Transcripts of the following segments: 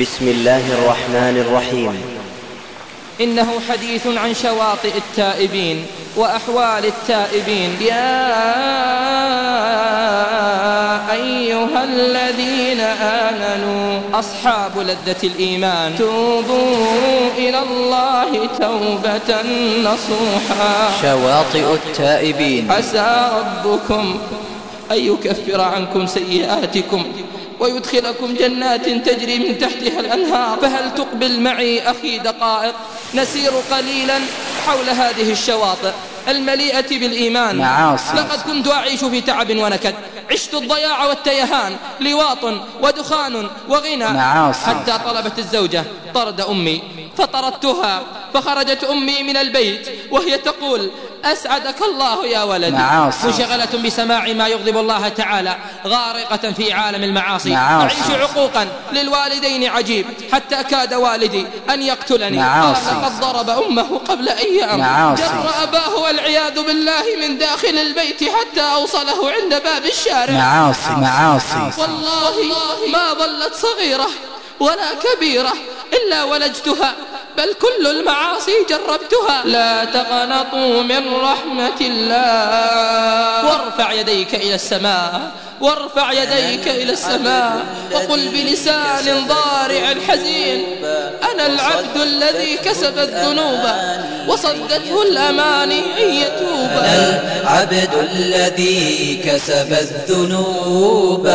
بسم الله الرحمن الرحيم. إنه حديث عن شواطئ التائبين وأحوال التائبين. يا أيها الذين آمنوا أصحاب لذة الإيمان توبوا إلى الله توبة نصوحا. شواطئ التائبين. عسى ربكم أن يكفر عنكم سيئاتكم ويدخلكم جنات تجري من تحتها الأنهار. فهل تقبل معي أخي دقائق؟ نسير قليلا حول هذه الشواطئ المليئة بالإيمان. معاصي. لقد كنت أعيش في تعب ونكد. عشت الضياع والتيهان لواط ودخان وغنى. معاصي. حتى طلبت الزوجة طرد أمي فطردتها فخرجت أمي من البيت وهي تقول أسعدك الله يا ولدي معاصي. مشغلة بسماع ما يغضب الله تعالى غارقة في عالم المعاصي معاصي. أعيش عقوقا للوالدين عجيب حتى كاد والدي أن يقتلني معاصي. لقد ضرب أمه قبل أيام معاصي. جر أباه والعياذ بالله من داخل البيت حتى أوصله عند باب الشارع معاصي معاصي والله ما ظلت صغيرة ولا كبيرة إلا ولجتها بل كل المعاصي جربتها. لا تقنطوا من رحمة الله. وارفع يديك إلى السماء. وارفع يديك إلى السماء وقل بلسان ضارع حزين. أنا العبد الذي كسب الذنوب وصدته الأماني أن يتوب. العبد الذي كسب الذنوب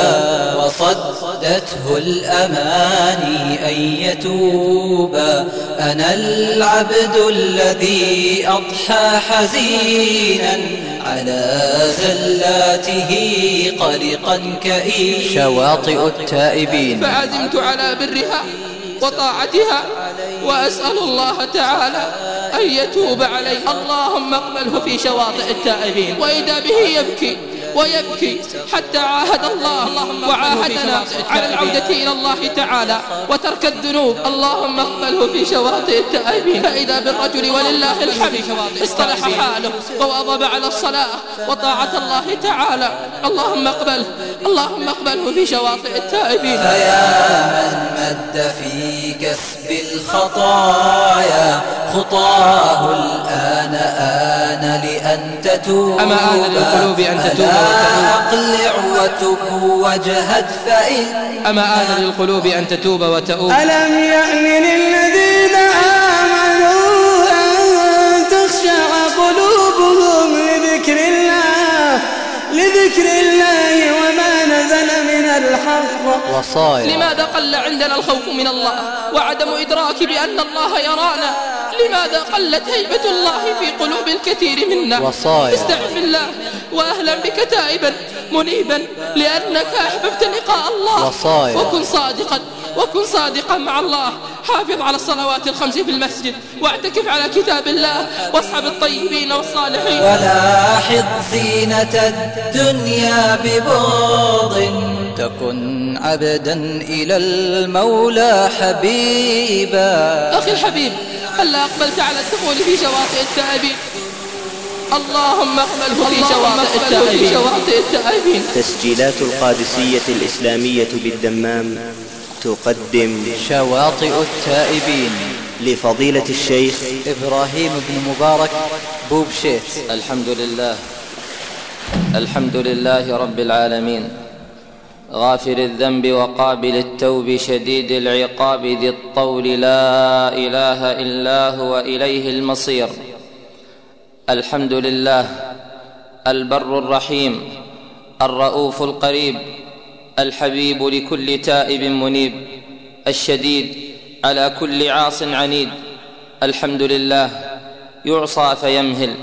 وصدته الأماني أن يتوب. أنا العبد الذي أضحى حزينا على زلاته قلقا كئيبا شواطئ التائبين. فعزمت على برها. وطاعتها وأسأل الله تعالى أن يتوب علي اللهم اقبله في شواطئ التائبين وإذا به يبكي ويبكي حتى عاهد الله وعاهدنا على العودة إلى الله تعالى وترك الذنوب. اللهم اقبله في شواطئ التائبين. فإذا بالرجل ولله الحمد اصطلح حاله وواظب على الصلاة وطاعة الله تعالى. اللهم اقبله اللهم اقبله في شواطئ التائبين. الخطايا خطاه الآن آن لأن تتوب أما آن للقلوب أن تتوب ألا. أقلع وتب وجهد فإن أما آن للقلوب أن تتوب وتؤوب ألم يأن للذين آمنوا أن تخشع قلوبهم لذكر الله لذكر الله وما نزل الحق وصايا. لماذا قل عندنا الخوف من الله وعدم إدراك بأن الله يرانا؟ لماذا قلت هيبة الله في قلوب الكثير منا؟ وصايا. استعن بالله وأهلا بك تائبا منيبا لأنك أحببت لقاء الله. وصايا. وكن صادقا. وكن صادقا مع الله. حافظ على الصلوات الخمس في المسجد. واعتكف على كتاب الله. واصحب الطيبين والصالحين. ولاحظ زينة الدنيا ببغض. تكن عبدا إلى المولى حبيبا. أخي الحبيب هلا أقبلت على الدخول في شواطئ التائبين؟ اللهم اقبله في شواطئ التائبين في شواطئ التائبين. تسجيلات القادسية الإسلامية بالدمام. تقدم شواطئ التائبين لفضيلة الشيخ إبراهيم بن مبارك بو بشيت الحمد لله. الحمد لله رب العالمين. غافر الذنب وقابل التوب شديد العقاب ذي الطول لا إله إلا هو إليه المصير. الحمد لله. البر الرحيم. الرؤوف القريب. الحبيب لكل تائب منيب الشديد على كل عاص عنيد. الحمد لله يعصى فيمهل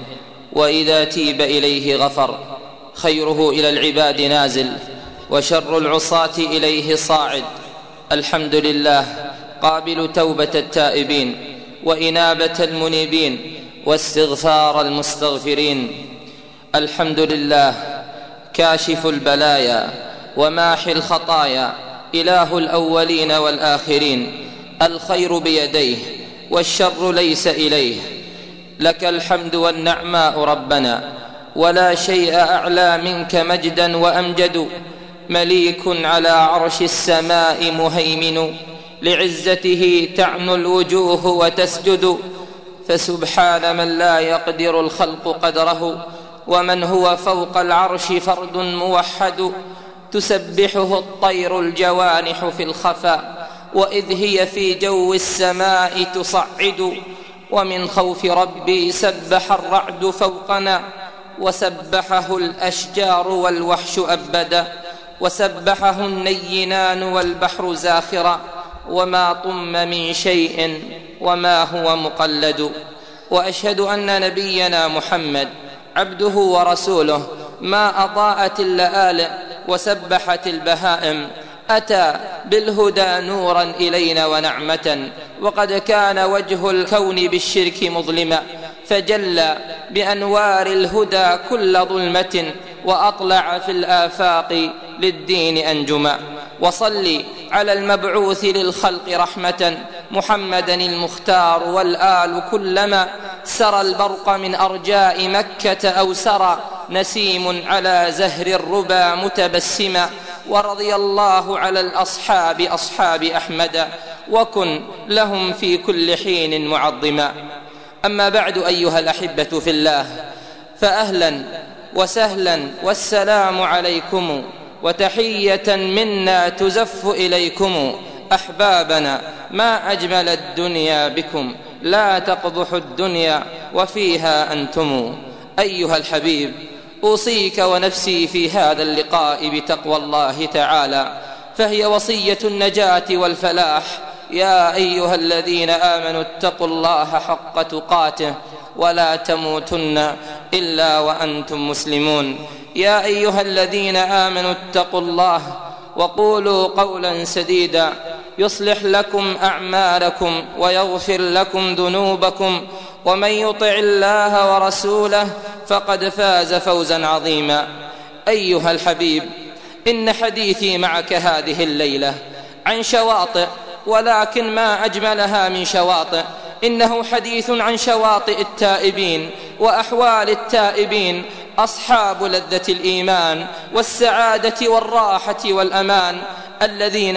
وإذا تيب إليه غفر. خيره إلى العباد نازل وشر العصاة إليه صاعد. الحمد لله قابل توبة التائبين وإنابة المنيبين واستغفار المستغفرين. الحمد لله كاشف البلايا وماحي الخطايا إله الأولين والآخرين الخير بيديه والشر ليس إليه. لك الحمد والنعماء ربنا ولا شيء أعلى منك مجدا وأمجد. مليك على عرش السماء مهيمن لعزته تعنو الوجوه وتسجد. فسبحان من لا يقدر الخلق قدره ومن هو فوق العرش فرد موحد. تسبحه الطير الجوانح في الخفا وإذ هي في جو السماء تصعد ومن خوف ربي سبح الرعد فوقنا وسبحه الأشجار والوحش أبدا وسبحه النينان والبحر زاخرا وما طم من شيء وما هو مقلد. وأشهد أن نبينا محمد عبده ورسوله ما اضاءت اللآلئ وسبحت البهائم. أتى بالهدى نورا إلينا ونعمة وقد كان وجه الكون بالشرك مظلما. فجلى بأنوار الهدى كل ظلمة وأطلع في الآفاق للدين أنجما. وصل على المبعوث للخلق رحمة محمدا المختار والآل كلما سرى البرق من أرجاء مكة أو سرى نسيم على زهر الربا متبسما ورضي الله على الأصحاب أصحاب أحمد وكن لهم في كل حين معظما. أما بعد أيها الأحبة في الله فاهلا وسهلا والسلام عليكم وتحية منا تزف إليكم أحبابنا ما أجمل الدنيا بكم لا تقبح الدنيا وفيها أنتم. أيها الحبيب أوصيك ونفسي في هذا اللقاء بتقوى الله تعالى فهي وصية النجاة والفلاح. يا أيها الذين آمنوا اتقوا الله حق تقاته ولا تموتن إلا وأنتم مسلمون. يا أيها الذين آمنوا اتقوا الله وقولوا قولا سديدا يصلح لكم أعمالكم ويغفر لكم ذنوبكم ومن يطع الله ورسوله فقد فاز فوزا عظيما. أيها الحبيب إن حديثي معك هذه الليلة عن شواطئ ولكن ما أجملها من شواطئ. إنه حديث عن شواطئ التائبين وأحوال التائبين أصحاب لذة الإيمان والسعادة والراحة والأمان الذين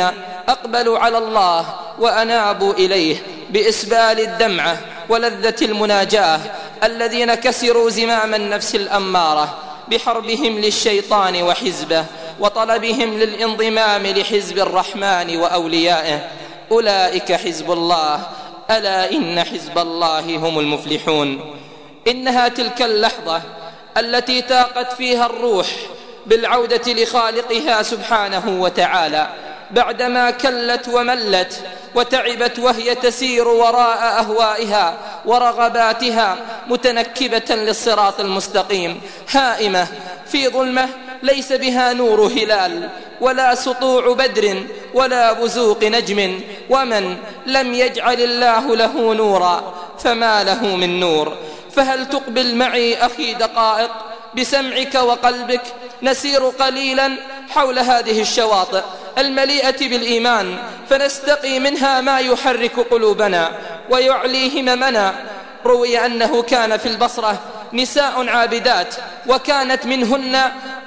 أقبلوا على الله وأنابوا إليه بإسبال الدمعة ولذة المناجاة الذين كسروا زمام النفس الأمارة بحربهم للشيطان وحزبه وطلبهم للانضمام لحزب الرحمن وأوليائه. أولئك حزب الله. ألا إن حزب الله هم المفلحون. إنها تلك اللحظة التي تاقت فيها الروح بالعودة لخالقها سبحانه وتعالى. بعدما كلت وملت وتعبت وهي تسير وراء أهوائها ورغباتها متنكبة للصراط المستقيم. هائمة في ظلمة ليس بها نور هلال ولا سطوع بدر ولا بزوق نجم ومن لم يجعل الله له نورا فما له من نور. فهل تقبل معي أخي دقائق؟ بسمعك وقلبك نسير قليلا حول هذه الشواطئ المليئة بالإيمان فنستقي منها ما يحرك قلوبنا ويعلي هممنا. روي أنه كان في البصرة نساء عابدات وكانت منهن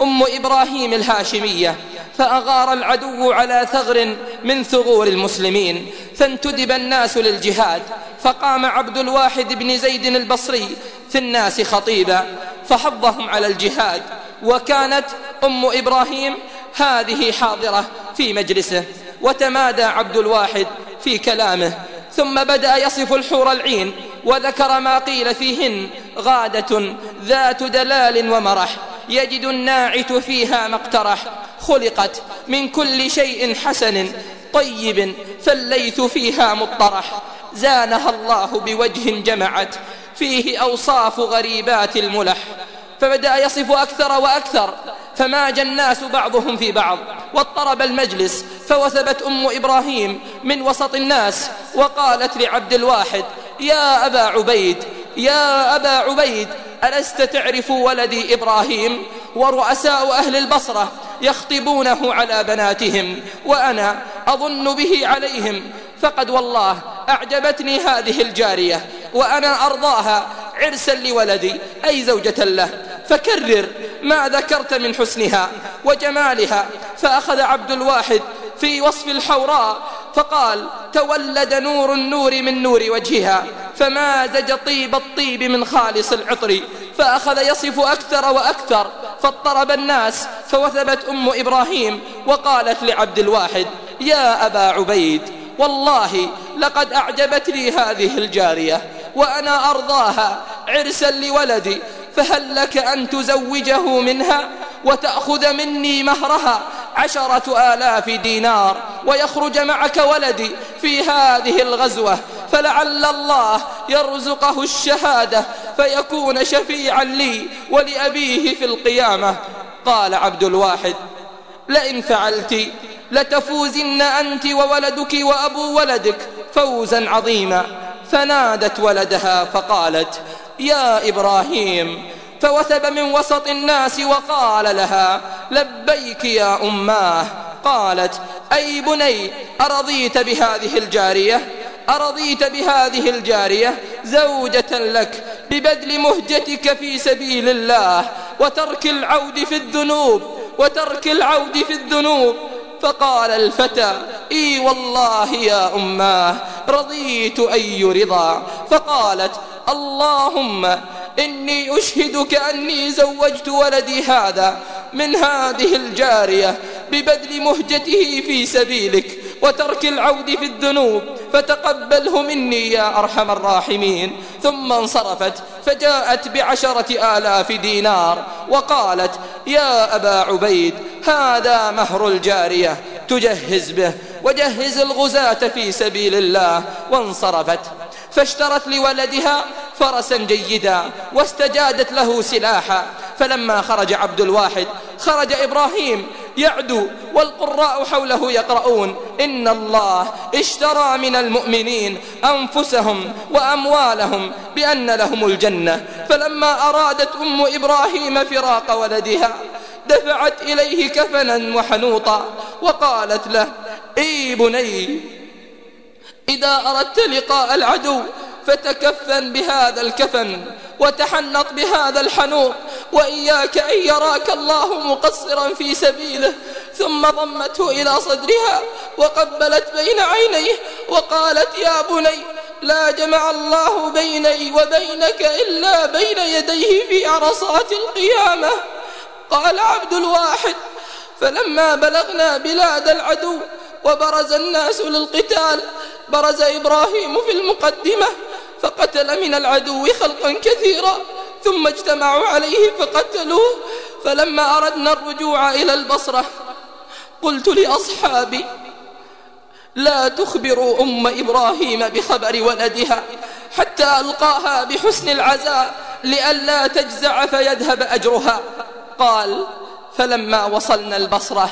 أم إبراهيم الهاشمية فأغار العدو على ثغر من ثغور المسلمين فانتدب الناس للجهاد فقام عبد الواحد بن زيد البصري في الناس خطيبا فحضهم على الجهاد وكانت أم إبراهيم هذه حاضرة في مجلسه وتمادى عبد الواحد في كلامه. ثم بدأ يصف الحور العين وذكر ما قيل فيهن غادة ذات دلال ومرح يجد الناعت فيها ما اقترح خلقت من كل شيء حسن طيب فالليث فيها مطرح زانها الله بوجه جمعت فيه أوصاف غريبات الملح. فبدأ يصف أكثر وأكثر فماج الناس بعضهم في بعض. واضطرب المجلس فوثبت أم إبراهيم من وسط الناس وقالت لعبد الواحد يا أبا عبيد يا أبا عبيد ألست تعرف ولدي إبراهيم؟ ورؤساء أهل البصرة يخطبونه على بناتهم وأنا أظن به عليهم فقد والله أعجبتني هذه الجارية وأنا أرضاها عرسا لولدي أي زوجة له. فكرر ما ذكرت من حسنها وجمالها. فأخذ عبد الواحد في وصف الحوراء فقال تولد نور النور من نور وجهها فمازج طيب الطيب من خالص العطر. فأخذ يصف أكثر وأكثر فاضطرب الناس فوثبت أم إبراهيم وقالت لعبد الواحد يا أبا عبيد والله لقد أعجبت لي هذه الجارية وأنا أرضاها عرسا لولدي فهل لك أن تزوجه منها وتأخذ مني مهرها عشرة آلاف دينار ويخرج معك ولدي في هذه الغزوة؟ فلعل الله يرزقه الشهادة فيكون شفيعا لي ولأبيه في القيامة. قال عبد الواحد لئن فعلت لتفوزن أنت وولدك وأبو ولدك فوزا عظيما. فنادت ولدها فقالت يا إبراهيم فوثب من وسط الناس وقال لها لبيك يا أماه. قالت أي بني أرضيت بهذه الجارية؟ أرضيت بهذه الجارية زوجة لك ببذل مهجتك في سبيل الله وترك العود في الذنوب وترك العود في الذنوب. فقال الفتى إي والله يا أماه رضيت اي رضا فقالت اللهم إني أشهدك أني زوجت ولدي هذا من هذه الجارية ببذل مهجته في سبيلك وترك العود في الذنوب فتقبله مني يا أرحم الراحمين. ثم انصرفت فجاءت بعشرة آلاف دينار وقالت يا أبا عبيد هذا مهر الجارية تجهز به وجهز الغزاة في سبيل الله. وانصرفت. فاشترت لولدها فرسا جيدا واستجادت له سلاحا. فلما خرج عبد الواحد خرج إبراهيم يعدو والقراء حوله يقرؤون إن الله اشترى من المؤمنين أنفسهم وأموالهم بأن لهم الجنة. فلما أرادت أم إبراهيم فراق ولدها دفعت إليه كفنا وحنوطا وقالت له إي بني إذا أردت لقاء العدو فتكفن بهذا الكفن وتحنط بهذا الحنوط وإياك أن يراك الله مقصرا في سبيله ثم ضمته إلى صدرها وقبلت بين عينيه وقالت يا بني لا جمع الله بيني وبينك إلا بين يديه في عرصات القيامة. قال عبد الواحد فلما بلغنا بلاد العدو وبرز الناس للقتال برز إبراهيم في المقدمة فقتل من العدو خلقا كثيرا ثم اجتمعوا عليه فقتلوه فلما أردنا الرجوع إلى البصرة قلت لأصحابي لا تخبروا أم إبراهيم بخبر ولدها حتى ألقاها بحسن العزاء لئلا تجزع فيذهب أجرها. قال فلما وصلنا البصرة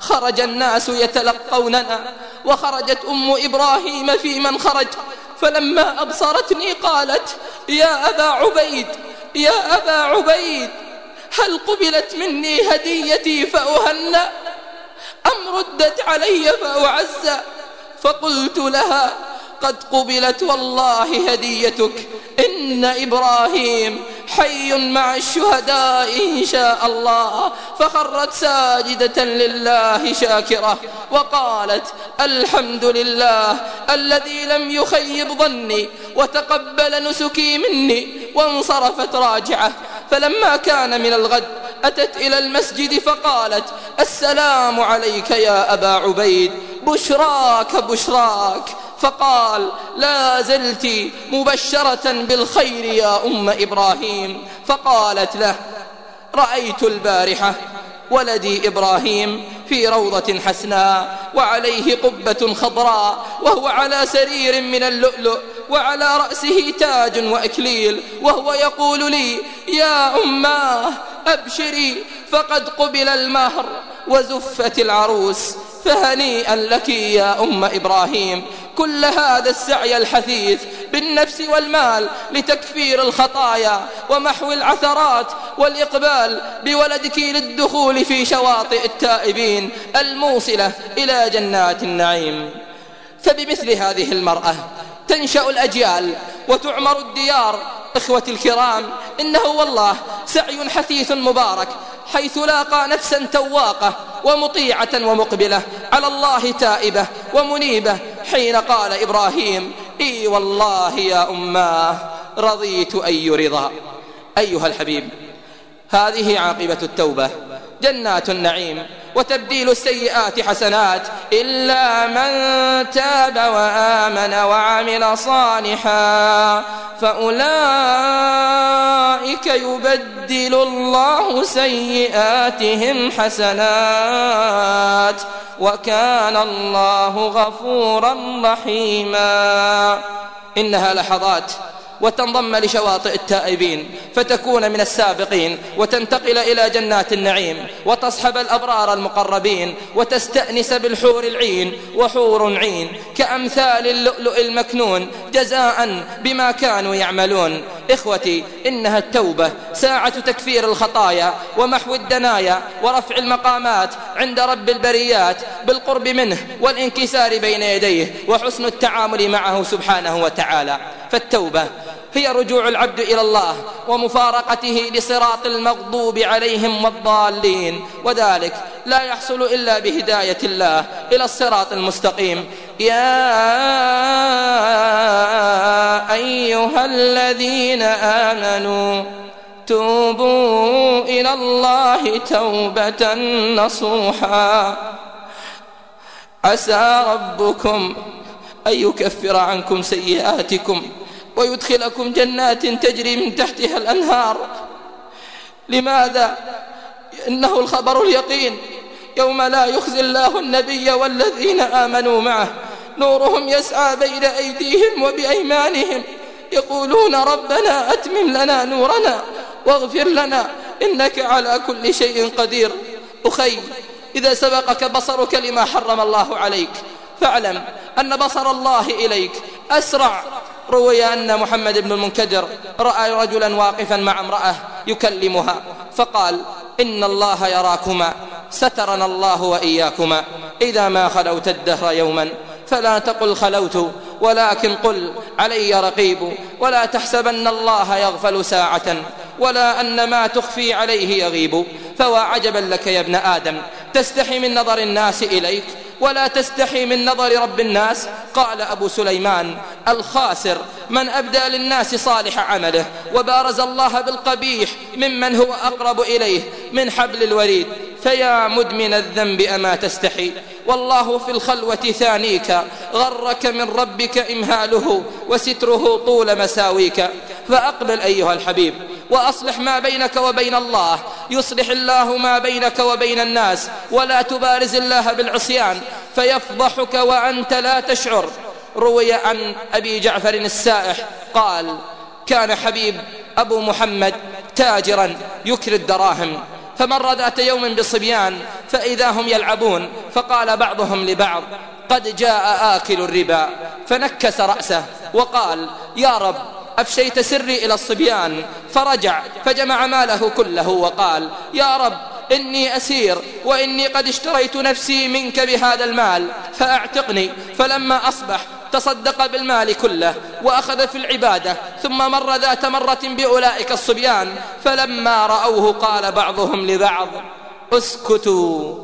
خرج الناس يتلقوننا وخرجت أم إبراهيم في من خرج. فلما أبصرتني قالت يا أبا عبيد يا أبا عبيد هل قبلت مني هديتي فأهنى أم ردت علي فأعزى فقلت لها قد قبلت والله هديتك. إن إبراهيم حي مع الشهداء إن شاء الله. فخرت ساجدة لله شاكرة. وقالت الحمد لله الذي لم يخيب ظني وتقبل نسكي مني وانصرفت راجعة. فلما كان من الغد أتت إلى المسجد فقالت السلام عليك يا أبا عبيد. بشراك بشراك. فقال لا زلت مبشرة بالخير يا أم إبراهيم. فقالت له رأيت البارحة ولدي إبراهيم في روضة حسناء وعليه قبة خضراء وهو على سرير من اللؤلؤ وعلى رأسه تاج وأكليل وهو يقول لي يا أماه أبشري فقد قبل المهر وزفت العروس فهنيئا لك يا أم إبراهيم كل هذا السعي الحثيث بالنفس والمال لتكفير الخطايا ومحو العثرات والإقبال بولدك للدخول في شواطئ التائبين الموصلة إلى جنات النعيم. فبمثل هذه المرأة تنشأ الأجيال وتعمر الديار. إخوتي الكرام إنه والله سعي حثيث مبارك حيث لاقى نفسا تواقة ومطيعة ومقبلة على الله تائبة ومنيبة حين قال إبراهيم إي والله يا أماه رضيت أي رضا أيها الحبيب هذه عاقبة التوبة جنات النعيم. وتبديل السيئات حسنات إلا من تاب وآمن وعمل صالحا فأولئك يبدل الله سيئاتهم حسنات وكان الله غفورا رحيما إنها لحظات وتنضم لشواطئ التائبين فتكون من السابقين وتنتقل إلى جنات النعيم وتصحب الأبرار المقربين وتستأنس بالحور العين وحور عين كأمثال اللؤلؤ المكنون جزاء بما كانوا يعملون. إخوتي إنها التوبة ساعة تكفير الخطايا ومحو الدنايا ورفع المقامات عند رب البريات بالقرب منه والانكسار بين يديه وحسن التعامل معه سبحانه وتعالى. فالتوبة هي رجوع العبد إلى الله ومفارقته لصراط المغضوب عليهم والضالين. وذلك لا يحصل إلا بهداية الله إلى الصراط المستقيم. يا أيها الذين آمنوا توبوا إلى الله توبة نصوحا. عسى ربكم أن يكفر عنكم سيئاتكم. ويدخلكم جنات تجري من تحتها الأنهار. لماذا؟ إنه الخبر اليقين. يوم لا يخزي الله النبي والذين آمنوا معه. نورهم يسعى بين أيديهم وبأيمانهم. يقولون ربنا أتمم لنا نورنا واغفر لنا إنك على كل شيء قدير. أخي إذا سبقك بصرك لما حرم الله عليك. فاعلم أن بصر الله إليك. أسرع. روي أن محمد بن المنكدر رأى رجلا واقفا مع امرأة يكلمها فقال إن الله يراكما سترنا الله وإياكما. إذا ما خلوت الدهر يوما فلا تقل خلوت ولكن قل علي رقيب ولا تحسبن الله يغفل ساعة ولا أن ما تخفي عليه يغيب. فوا عجبا لك يا ابن آدم تستحي من نظر الناس إليك ولا تستحي من نظر رب الناس. قال أبو سليمان الخاسر من أبدى للناس صالح عمله وبارز الله بالقبيح ممن هو أقرب إليه من حبل الوريد. فيا مدمن الذنب أما تستحي؟ والله في الخلوة ثانيك غرك من ربك إمهاله وستره طول مساويك. فأقبل أيها الحبيب. وأصلح ما بينك وبين الله. يصلح الله ما بينك وبين الناس. ولا تبارز الله بالعصيان. فيفضحك وأنت لا تشعر. روي عن أبي جعفر السائح. قال كان حبيب أبو محمد تاجرا يكري الدراهم. فمر ذات يوم بصبيان فإذا هم يلعبون فقال بعضهم لبعض قد جاء آكل الربا. فنكس رأسه وقال يا رب أفشيت سري إلى الصبيان فرجع فجمع ماله كله وقال يا رب إني أسير وإني قد اشتريت نفسي منك بهذا المال فأعتقني فلما أصبح تصدق بالمال كله وأخذ في العبادة ثم مر ذات مرة بأولئك الصبيان فلما رأوه قال بعضهم لبعض أسكتوا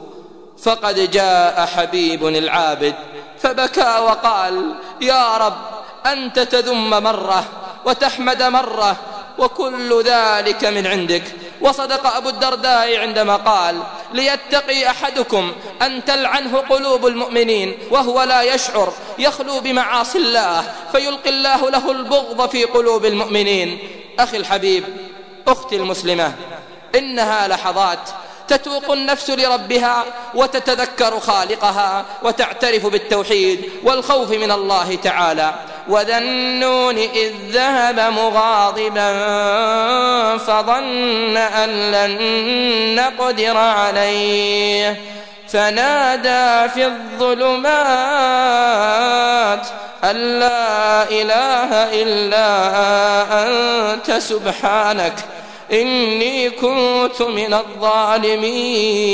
فقد جاء حبيب العابد. فبكى وقال يا رب أنت تذم مرة وتحمد مرة وكل ذلك من عندك. وصدق أبو الدرداء عندما قال ليتقي أحدكم أن تلعنه قلوب المؤمنين وهو لا يشعر يخلو بمعاصي الله فيلقي الله له البغض في قلوب المؤمنين. أخي الحبيب أختي المسلمة إنها لحظات تتوق النفس لربها وتتذكر خالقها وتعترف بالتوحيد والخوف من الله تعالى. وذا النون إذ ذهب مغاضبا فظن أن لن نقدر عليه. فنادى في الظلمات أن لا إله إلا أنت سبحانك. إني كنت من الظالمين.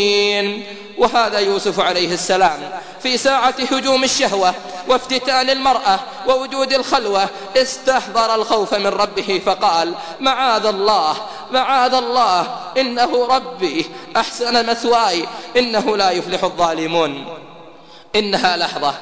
وهذا يوسف عليه السلام في ساعة هجوم الشهوة وافتتان المرأة ووجود الخلوة. استحضر الخوف من ربه فقال معاذ الله معاذ الله إنه ربي أحسن مثواي إنه لا يفلح الظالمون. إنها لحظة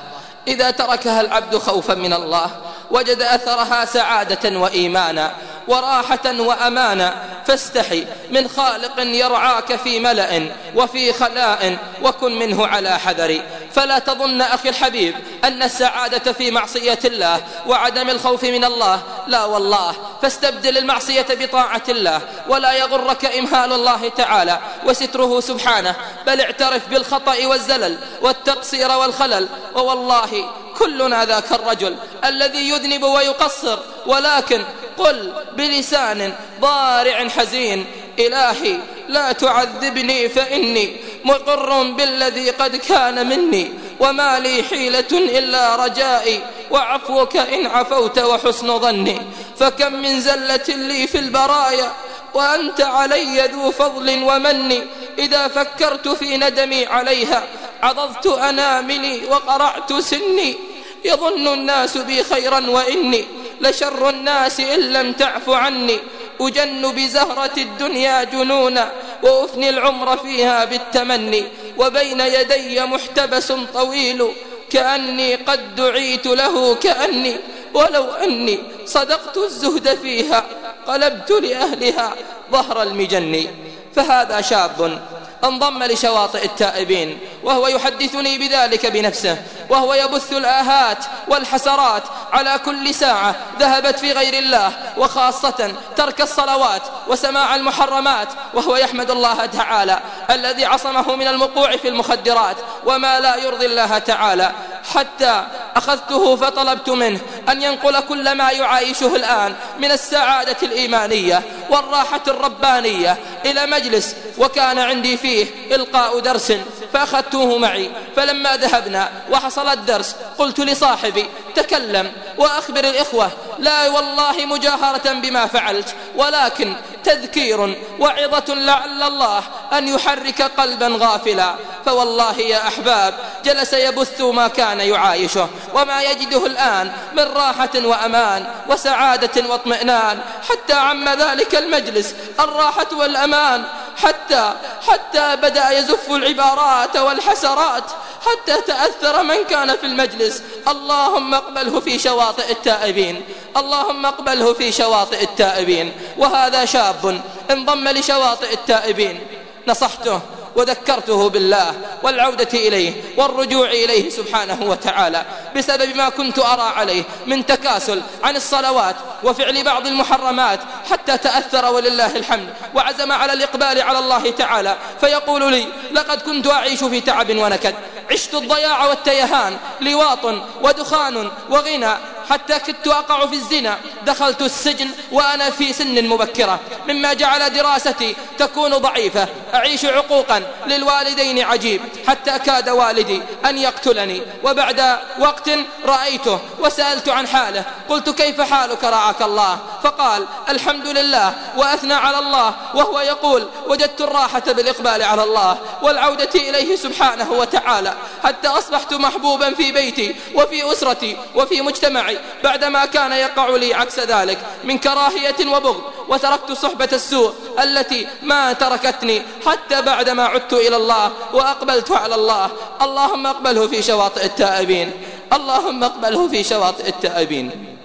إذا تركها العبد خوفا من الله وجد أثرها سعادة وإيمانا وراحة وأمانا. فاستحي من خالق يرعاك في ملأ وفي خلاء وكن منه على حذر. فلا تظن أخي الحبيب أن السعادة في معصية الله وعدم الخوف من الله. لا والله فاستبدل المعصية بطاعة الله ولا يغرك إمهال الله تعالى وستره سبحانه. بل اعترف بالخطأ والزلل والتقصير والخلل. ووالله كلنا ذاك الرجل الذي يذنب ويقصر ولكن قل بلسان ضارع حزين إلهي لا تعذبني فإني مقر بالذي قد كان مني وما لي حيلة إلا رجائي وعفوك إن عفوت وحسن ظني. فكم من زلة لي في البرايا وأنت علي ذو فضل ومن إذا فكرت في ندمي عليها عضضت أناملي وقرعت سني. يظن الناس بي خيرا وإني لشر الناس إن لم تعف عني. أجن بزهرة الدنيا جنونا وأفني العمر فيها بالتمني. وبين يدي محتبس طويل كأني قد دعيت له كأني. ولو أني صدقت الزهد فيها قلبت لأهلها ظهر المجن. فهذا شاب انضم لشواطئ التائبين وهو يحدثني بذلك بنفسه وهو يبث الآهات والحسرات على كل ساعة ذهبت في غير الله وخاصة ترك الصلوات وسماع المحرمات وهو يحمد الله تعالى الذي عصمه من المقوع في المخدرات وما لا يرضي الله تعالى. حتى أخذته فطلبت منه أن ينقل كل ما يعايشه الآن من السعادة الإيمانية والراحة الربانية إلى مجلس وكان عندي فيه إلقاء درس فأخذته معي فلما ذهبنا وحصل الدرس قلت لصاحبي تكلم وأخبر الإخوة لا والله مجاهرة بما فعلت ولكن تذكير وعظة لعل الله أن يحرك قلبا غافلا فوالله يا أحباب جلس يبث ما كان يعايشه وما يجده الآن من راحة وأمان وسعادة واطمئنان حتى عم ذلك المجلس الراحة والأمان حتى حتى بدأ يزف العبارات والحسرات حتى تأثر من كان في المجلس. اللهم اقبله في شواطئ التائبين. اللهم اقبله في شواطئ التائبين. وهذا شاب انضم لشواطئ التائبين. نصحته وذكرته بالله والعودة إليه والرجوع إليه سبحانه وتعالى بسبب ما كنت أرى عليه من تكاسل عن الصلوات وفعل بعض المحرمات حتى تأثر ولله الحمد وعزم على الإقبال على الله تعالى. فيقول لي لقد كنت أعيش في تعب ونكد. عشت الضياع والتيهان لواط ودخان وغنى حتى كدت أقع في الزنا. دخلت السجن وأنا في سن مبكرة. مما جعل دراستي تكون ضعيفة. أعيش عقوقا. للوالدين عجيب. حتى كاد والدي أن يقتلني. وبعد وقت رأيته وسألت عن حاله. قلت كيف حالك؟ رعاك الله. فقال الحمد لله وأثنى على الله. وهو يقول وجدت الراحة بالإقبال على الله والعودة إليه سبحانه وتعالى. حتى أصبحت محبوبا في بيتي وفي أسرتي وفي مجتمعي. بعدما كان يقع لي عكس ذلك من كراهية وبغض وتركت صحبة السوء التي ما تركتني حتى بعدما عدت إلى الله وأقبلت على الله. اللهم اقبله في شواطئ التائبين. اللهم اقبله في شواطئ التائبين.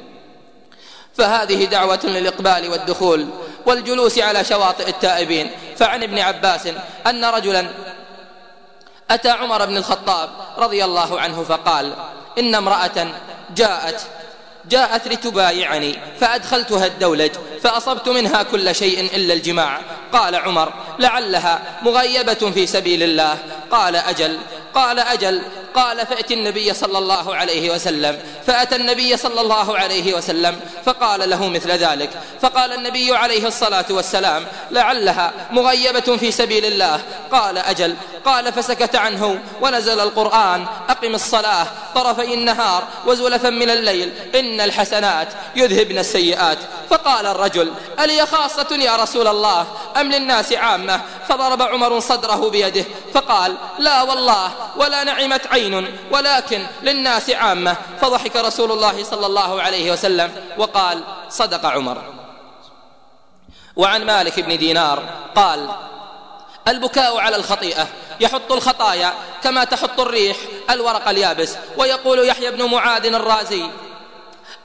فهذه دعوة للإقبال والدخول والجلوس على شواطئ التائبين. فعن ابن عباس أن رجلا أتى عمر بن الخطاب رضي الله عنه فقال إن امرأة جاءت جاءت لتبايعني فأدخلتها الدولج فأصبت منها كل شيء إلا الجماع. قال عمر لعلها مغيبة في سبيل الله. قال أجل قال أجل قال فأتي النبي صلى الله عليه وسلم. فأتى النبي صلى الله عليه وسلم فقال له مثل ذلك. فقال النبي عليه الصلاة والسلام لعلها مغيبة في سبيل الله. قال أجل قال فسكت عنه ونزل القرآن أقم الصلاة طرفي النهار وزلفا من الليل إن الحسنات يذهبن السيئات. فقال الرجل ألي خاصة يا رسول الله؟ أم للناس عامة؟ فضرب عمر صدره بيده فقال لا والله ولا نعمت عين ولكن للناس عامة. فضحك رسول الله صلى الله عليه وسلم وقال صدق عمر. وعن مالك بن دينار قال البكاء على الخطيئة يحط الخطايا كما تحط الريح الورق اليابس. ويقول يحيى بن معاذ الرازي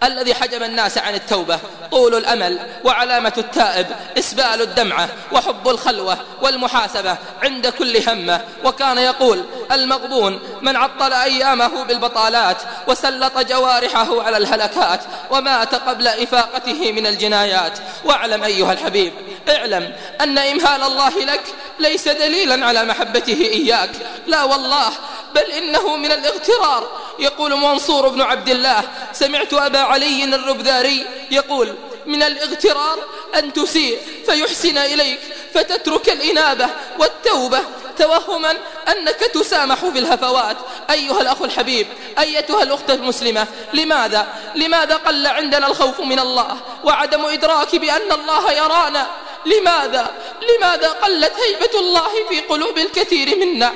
الذي حجب الناس عن التوبة. طول الأمل وعلامة التائب إسبال الدمعة وحب الخلوة والمحاسبة عند كل همة وكان يقول المغبون من عطل أيامه بالبطالات وسلط جوارحه على الهلكات ومات قبل إفاقته من الجنايات. واعلم أيها الحبيب اعلم أن إمهال الله لك ليس دليلا على محبته إياك. لا والله بل إنه من الاغترار يقول منصور بن عبد الله سمعت أبا علي الربذاري يقول من الاغترار أن تسيء فيحسن إليك فتترك الإنابة والتوبة توهما أنك تسامح في الهفوات. أيها الأخ الحبيب أيتها الأخت المسلمة لماذا؟ لماذا قل عندنا الخوف من الله وعدم إدراك بأن الله يرانا؟ لماذا؟ لماذا قلت هيبة الله في قلوب الكثير منا؟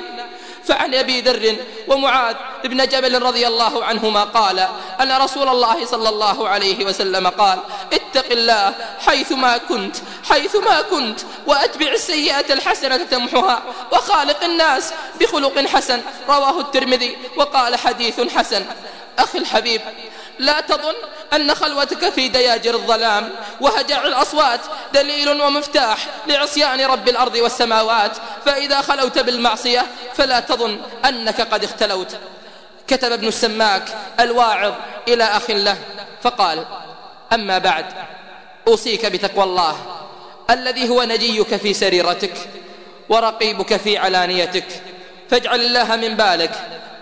فعن أبي ذر ومعاذ بن جبل رضي الله عنهما قال أن رسول الله صلى الله عليه وسلم قال اتق الله حيثما كنت حيثما كنت وأتبع السيئة الحسنة تمحها وخالق الناس بخلق حسن رواه الترمذي وقال حديث حسن. أخي الحبيب لا تظن أن خلوتك في دياجر الظلام وهجع الأصوات دليل ومفتاح لعصيان رب الأرض والسماوات. فإذا خلوت بالمعصية فلا تظن أنك قد اختلوت. كتب ابن السماك الواعظ إلى أخ له فقال أما بعد أوصيك بتقوى الله الذي هو نجيك في سريرتك ورقيبك في علانيتك. فاجعل الله من بالك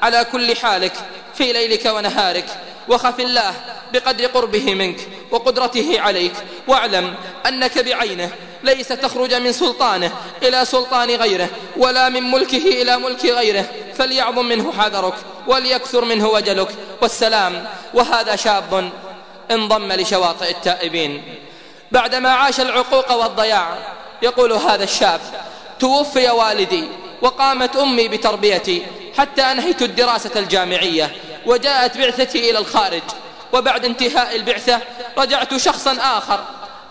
على كل حالك في ليلك ونهارك وخف الله بقدر قربه منك وقدرته عليك. واعلم أنك بعينه ليس تخرج من سلطانه إلى سلطان غيره ولا من ملكه إلى ملك غيره. فليعظم منه حذرك وليكثر منه وجلك. والسلام. وهذا شاب انضم لشواطئ التائبين. بعدما عاش العقوق والضياع يقول هذا الشاب توفي والدي. وقامت أمي بتربيتي حتى أنهيت الدراسة الجامعية وجاءت بعثتي إلى الخارج. وبعد انتهاء البعثة رجعت شخصا آخر.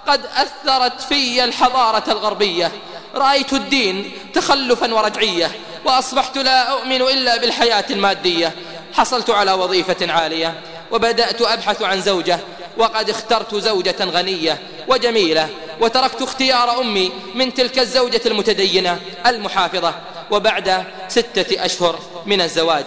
قد أثرت في الحضارة الغربية. رأيت الدين تخلفا ورجعية وأصبحت لا أؤمن إلا بالحياة المادية. حصلت على وظيفة عالية وبدأت أبحث عن زوجة وقد اخترت زوجة غنية وجميلة وتركت اختيار أمي من تلك الزوجة المتدينة المحافظة. وبعد ستة أشهر من الزواج.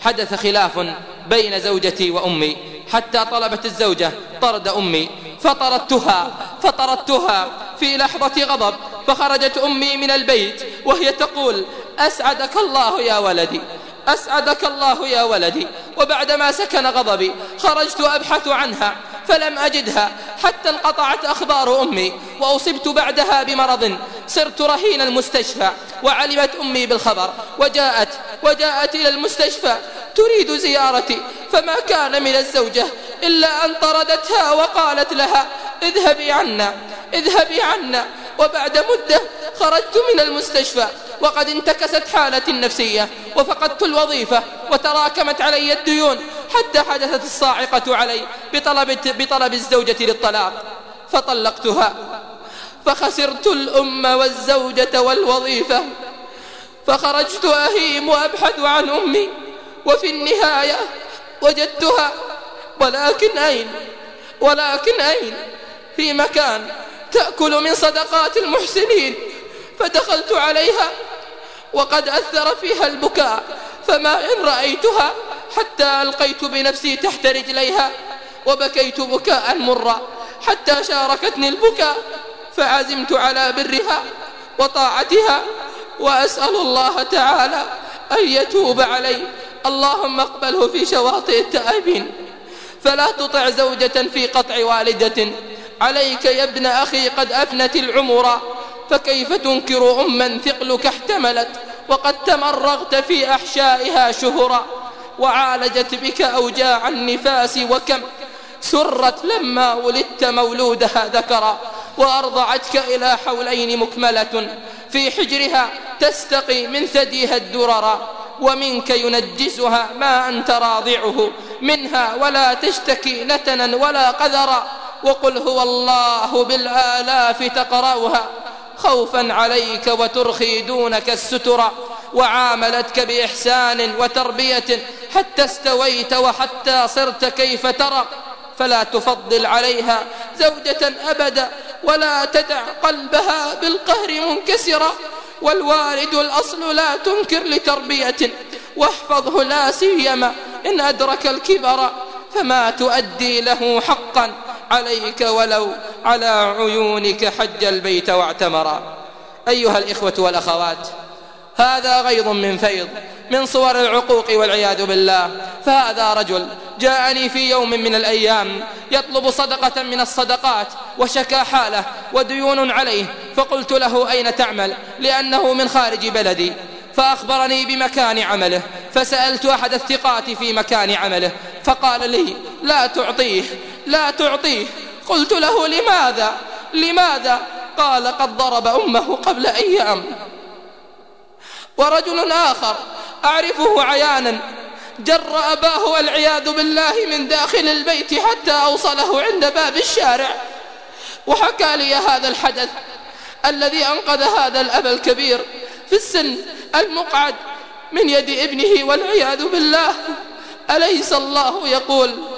حدث خلاف بين زوجتي وأمي. حتى طلبت الزوجة طرد أمي. فطردتها فطردتها في لحظة غضب. فخرجت أمي من البيت وهي تقول أسعدك الله يا ولدي أسعدك الله يا ولدي. وبعدما سكن غضبي خرجت أبحث عنها. فلم أجدها حتى انقطعت أخبار أمي وأصبت بعدها بمرض صرت رهين المستشفى وعلمت أمي بالخبر وجاءت وجاءت إلى المستشفى تريد زيارتي فما كان من الزوجة إلا أن طردتها وقالت لها اذهبي عنا اذهبي عنا. وبعد مدة خرجت من المستشفى وقد انتكست حالتي النفسية وفقدت الوظيفة وتراكمت علي الديون حتى حدثت الصاعقة علي بطلب, بطلب الزوجة للطلاق فطلقتها. فخسرت الأم والزوجة والوظيفة فخرجت أهيم وأبحث عن أمي وفي النهاية وجدتها. ولكن أين؟ ولكن أين؟ في مكان تأكل من صدقات المحسنين فدخلت عليها وقد أثر فيها البكاء فما إن رأيتها حتى ألقيت بنفسي تحت رجليها وبكيت بكاء مرا حتى شاركتني البكاء فعزمت على برها وطاعتها وأسأل الله تعالى أن يتوب علي. اللهم اقبله في شواطئ التائبين فلا تطع زوجة في قطع والدة. عليك يا ابن أخي قد أفنت العمر فكيف تنكر أما ثقلك احتملت؟ وقد تمرغت في أحشائها شهرا وعالجت بك أوجاع النفاس وكم؟ سرت لما ولدت مولودها ذكرا وأرضعتك إلى حولين مكملة في حجرها تستقي من ثديها الدررا ومنك ينجسها ما أنت راضعه منها ولا تشتكي نتنا ولا قذرا. وقل هو الله بالآلاف تقرأها. خوفا عليك وترخي دونك السترا وعاملتك بإحسان وتربية حتى استويت وحتى صرت كيف ترى. فلا تفضل عليها زوجة أبدا ولا تدع قلبها بالقهر منكسرا. والوالد الأصل لا تنكر لتربية. واحفظه لا سيما إن أدرك الكبر. فما تؤدي له حقا. عليك ولو على عيونك حج البيت واعتمرا أيها الإخوة والأخوات هذا غيظ من فيض من صور العقوق والعياذ بالله. فهذا رجل جاءني في يوم من الأيام يطلب صدقة من الصدقات وشكى حاله وديون عليه. فقلت له أين تعمل؟ لأنه من خارج بلدي. فأخبرني بمكان عمله. فسألت أحد الثقات في مكان عمله. فقال لي لا تعطيه. لا تعطيه. قلت له لماذا؟ لماذا؟ قال قد ضرب أمه قبل أيام. ورجل آخر أعرفه عيانا جر أباه والعياذ بالله من داخل البيت حتى أوصله عند باب الشارع. وحكى لي هذا الحدث الذي أنقذ هذا الأب الكبير في السن المقعد من يد ابنه والعياذ بالله. أليس الله يقول؟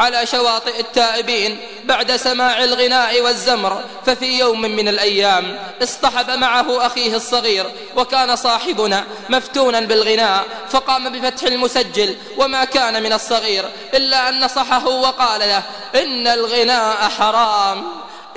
على شواطئ التائبين بعد سماع الغناء والزمر ففي يوم من الأيام اصطحب معه أخيه الصغير وكان صاحبنا مفتونا بالغناء فقام بفتح المسجل وما كان من الصغير إلا أن نصحه وقال له إن الغناء حرام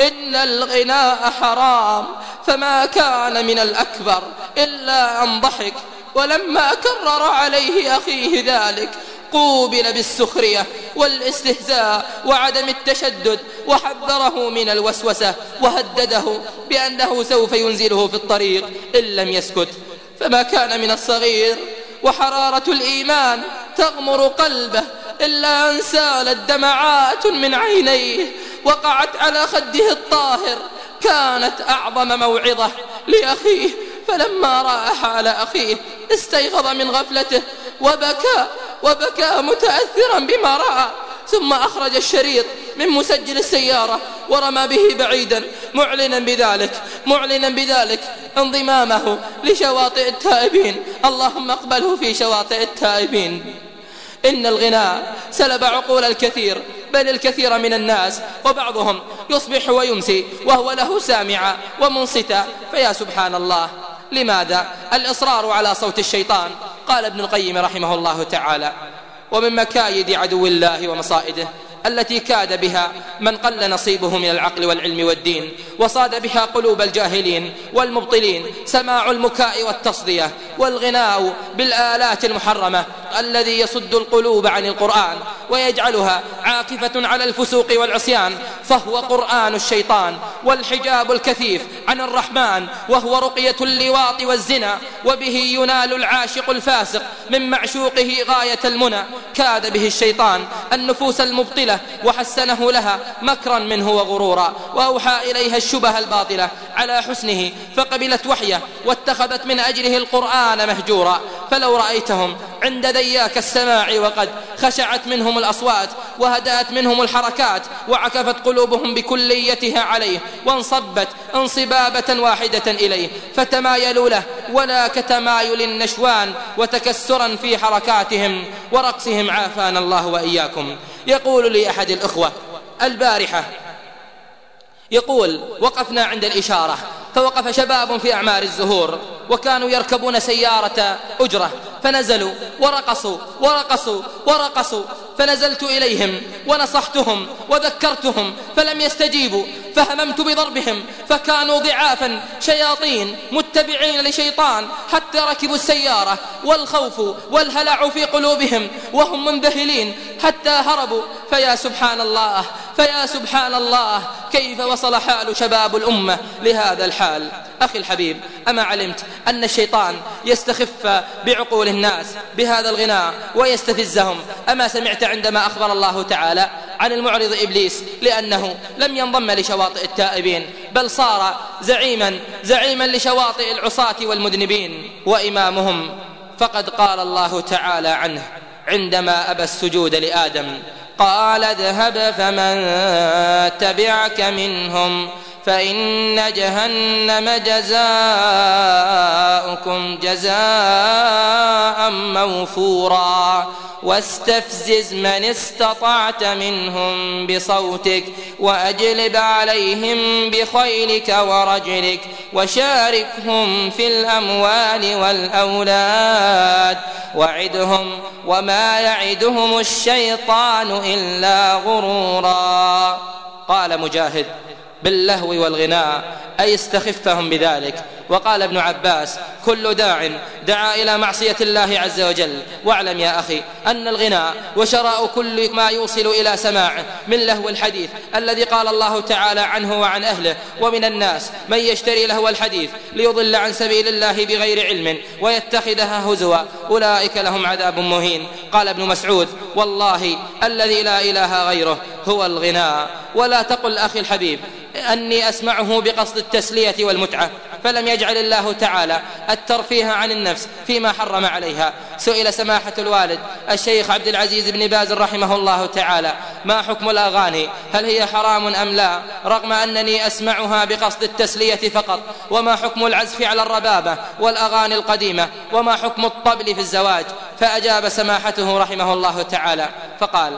إن الغناء حرام فما كان من الأكبر إلا أن ضحك ولما كرر عليه أخيه ذلك قوبل بالسخرية والاستهزاء وعدم التشدد وحذره من الوسوسة وهدده بأنه سوف ينزله في الطريق إن لم يسكت. فما كان من الصغير وحرارة الإيمان تغمر قلبه إلا أن سالت دمعات من عينيه وقعت على خده الطاهر. كانت أعظم موعظة لأخيه. فلما رأى حال أخيه استيقظ من غفلته وبكى وبكى متأثرا بما رأى ثم أخرج الشريط من مسجل السيارة ورمى به بعيدا. معلنا بذلك معلنا بذلك انضمامه لشواطئ التائبين. اللهم اقبله في شواطئ التائبين. إن الغناء سلب عقول الكثير بل الكثير من الناس وبعضهم يصبح ويمسي وهو له سامعا ومنصتا. فيا سبحان الله لماذا الإصرار على صوت الشيطان؟ قال ابن القيم رحمه الله تعالى ومن مكايد عدو الله ومصائده التي كاد بها من قل نصيبه من العقل والعلم والدين وصاد بها قلوب الجاهلين والمبطلين سماع المكاء والتصدية والغناء بالآلات المحرمة الذي يصد القلوب عن القرآن ويجعلها عاكفة على الفسوق والعصيان فهو قرآن الشيطان والحجاب الكثيف عن الرحمن وهو رقية اللواط والزنا وبه ينال العاشق الفاسق من معشوقه غاية المنى. كاد به الشيطان النفوس المبطلة وحسنه لها مكرا منه وغرورا وأوحى إليها الشبه الباطلة على حسنه فقبلت وحيه واتخذت من أجله القرآن مهجورا فلو رأيتهم عند ذياك السماع وقد خشعت منهم الأصوات وهدأت منهم الحركات وعكفت قلوبهم بكليتها عليه وانصبت انصبابة واحدة إليه فتمايلوا له ولا كتمايل النشوان وتكسرا في حركاتهم ورقصهم عافانا الله وإياكم. يقول لي أحد الأخوة البارحة. يقول وقفنا عند الإشارة. فوقف شباب في أعمار الزهور وكانوا يركبون سيارة أجرة فنزلوا ورقصوا ورقصوا ورقصوا فنزلت إليهم ونصحتهم وذكرتهم فلم يستجيبوا فهممت بضربهم فكانوا ضعافا شياطين متبعين لشيطان حتى ركبوا السيارة والخوف والهلع في قلوبهم وهم منذهلين حتى هربوا فيا سبحان الله فيا سبحان الله كيف وصل حال شباب الأمة لهذا الحال؟ أخي الحبيب أما علمت أن الشيطان يستخف بعقول الناس بهذا الغناء ويستفزهم. أما سمعت عندما أخبر الله تعالى عن المعرض إبليس لأنه لم ينضم لشواطئ التائبين بل صار زعيما زعيما لشواطئ العصاة والمذنبين وإمامهم. فقد قال الله تعالى عنه عندما أبى السجود لآدم قال اذهب فمن تبعك منهم. فإن جهنم جزاؤكم جزاء موفورا. واستفزز من استطعت منهم بصوتك وأجلب عليهم بخيلك ورجلك وشاركهم في الأموال والأولاد. وعدهم وما يعدهم الشيطان إلا غرورا. قال مجاهد باللهو والغناء أي استخفهم بذلك. وقال ابن عباس كل داع دعا إلى معصية الله عز وجل. واعلم يا أخي أن الغناء وشراء كل ما يوصل إلى سماعه من لهو الحديث الذي قال الله تعالى عنه وعن أهله ومن الناس من يشتري لهو الحديث ليضل عن سبيل الله بغير علم ويتخذها هزوا. أولئك لهم عذاب مهين. قال ابن مسعود والله الذي لا إله غيره هو الغناء. ولا تقل أخي الحبيب أني أسمعه بقصد التسلية والمتعة فلم يجعل الله تعالى الترفيه عن النفس فيما حرم عليها. سئل سماحة الوالد الشيخ عبد العزيز بن باز رحمه الله تعالى ما حكم الأغاني؟ هل هي حرام أم لا؟ رغم أنني أسمعها بقصد التسلية فقط. وما حكم العزف على الربابة والأغاني القديمة؟ وما حكم الطبل في الزواج؟ فأجاب سماحته رحمه الله تعالى فقال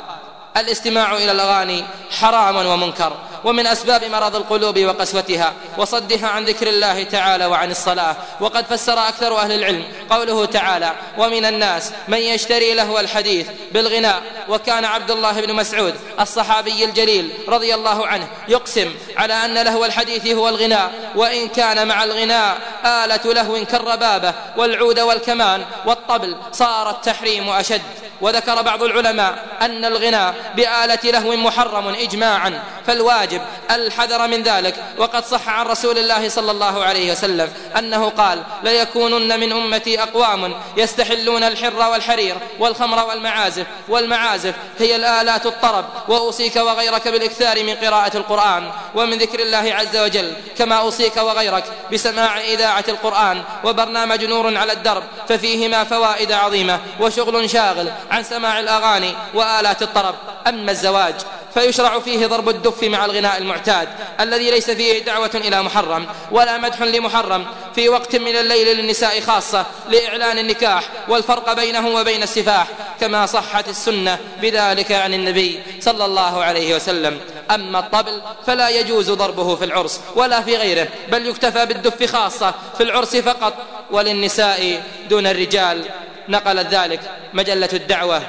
الاستماع إلى الأغاني حرام ومنكر. ومن أسباب مرض القلوب وقسوتها وصدها عن ذكر الله تعالى وعن الصلاة. وقد فسر أكثر أهل العلم قوله تعالى ومن الناس من يشتري له الحديث بالغناء. وكان عبد الله بن مسعود الصحابي الجليل رضي الله عنه يقسم على أن لهو الحديث هو الغناء. وإن كان مع الغناء آلة لهو كالربابة والعود والكمان والطبل صار التحريم أشد. وذكر بعض العلماء أن الغناء بآلة لهو محرم إجماعا فالواجب الحذر من ذلك. وقد صح عن رسول الله صلى الله عليه وسلم أنه قال ليكونن من أمتي أقوام يستحلون الحر والحرير والخمر والمعازف والمعازف هي الآلات الطرب وأوصيك وغيرك بالإكثار من قراءة القرآن ومن ذكر الله عز وجل كما أوصيك وغيرك بسماع إذاعة القرآن وبرنامج نور على الدرب ففيهما فوائد عظيمة وشغل شاغل عن سماع الأغاني وآلات الطرب. أما الزواج فيشرع فيه ضرب الدف مع الغناء المعتاد الذي ليس فيه دعوة إلى محرم ولا مدح لمحرم في وقت من الليل للنساء خاصة لإعلان النكاح والفرق بينه وبين السفاح كما صحت السنة بذلك عن النبي صلى الله عليه وسلم. أما الطبل فلا يجوز ضربه في العرس ولا في غيره بل يكتفى بالدف خاصة في العرس فقط. وللنساء دون الرجال نقلت ذلك مجلة الدعوة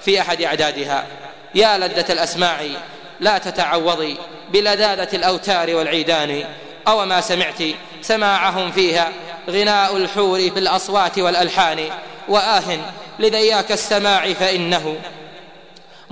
في أحد أعدادها. يا لذة الأسماع لا تتعوضي بلذاذة الأوتار والعيدان أو ما سمعت سماعهم فيها غناء الحور في الأصوات والألحان وآه لذياك السماع فإنه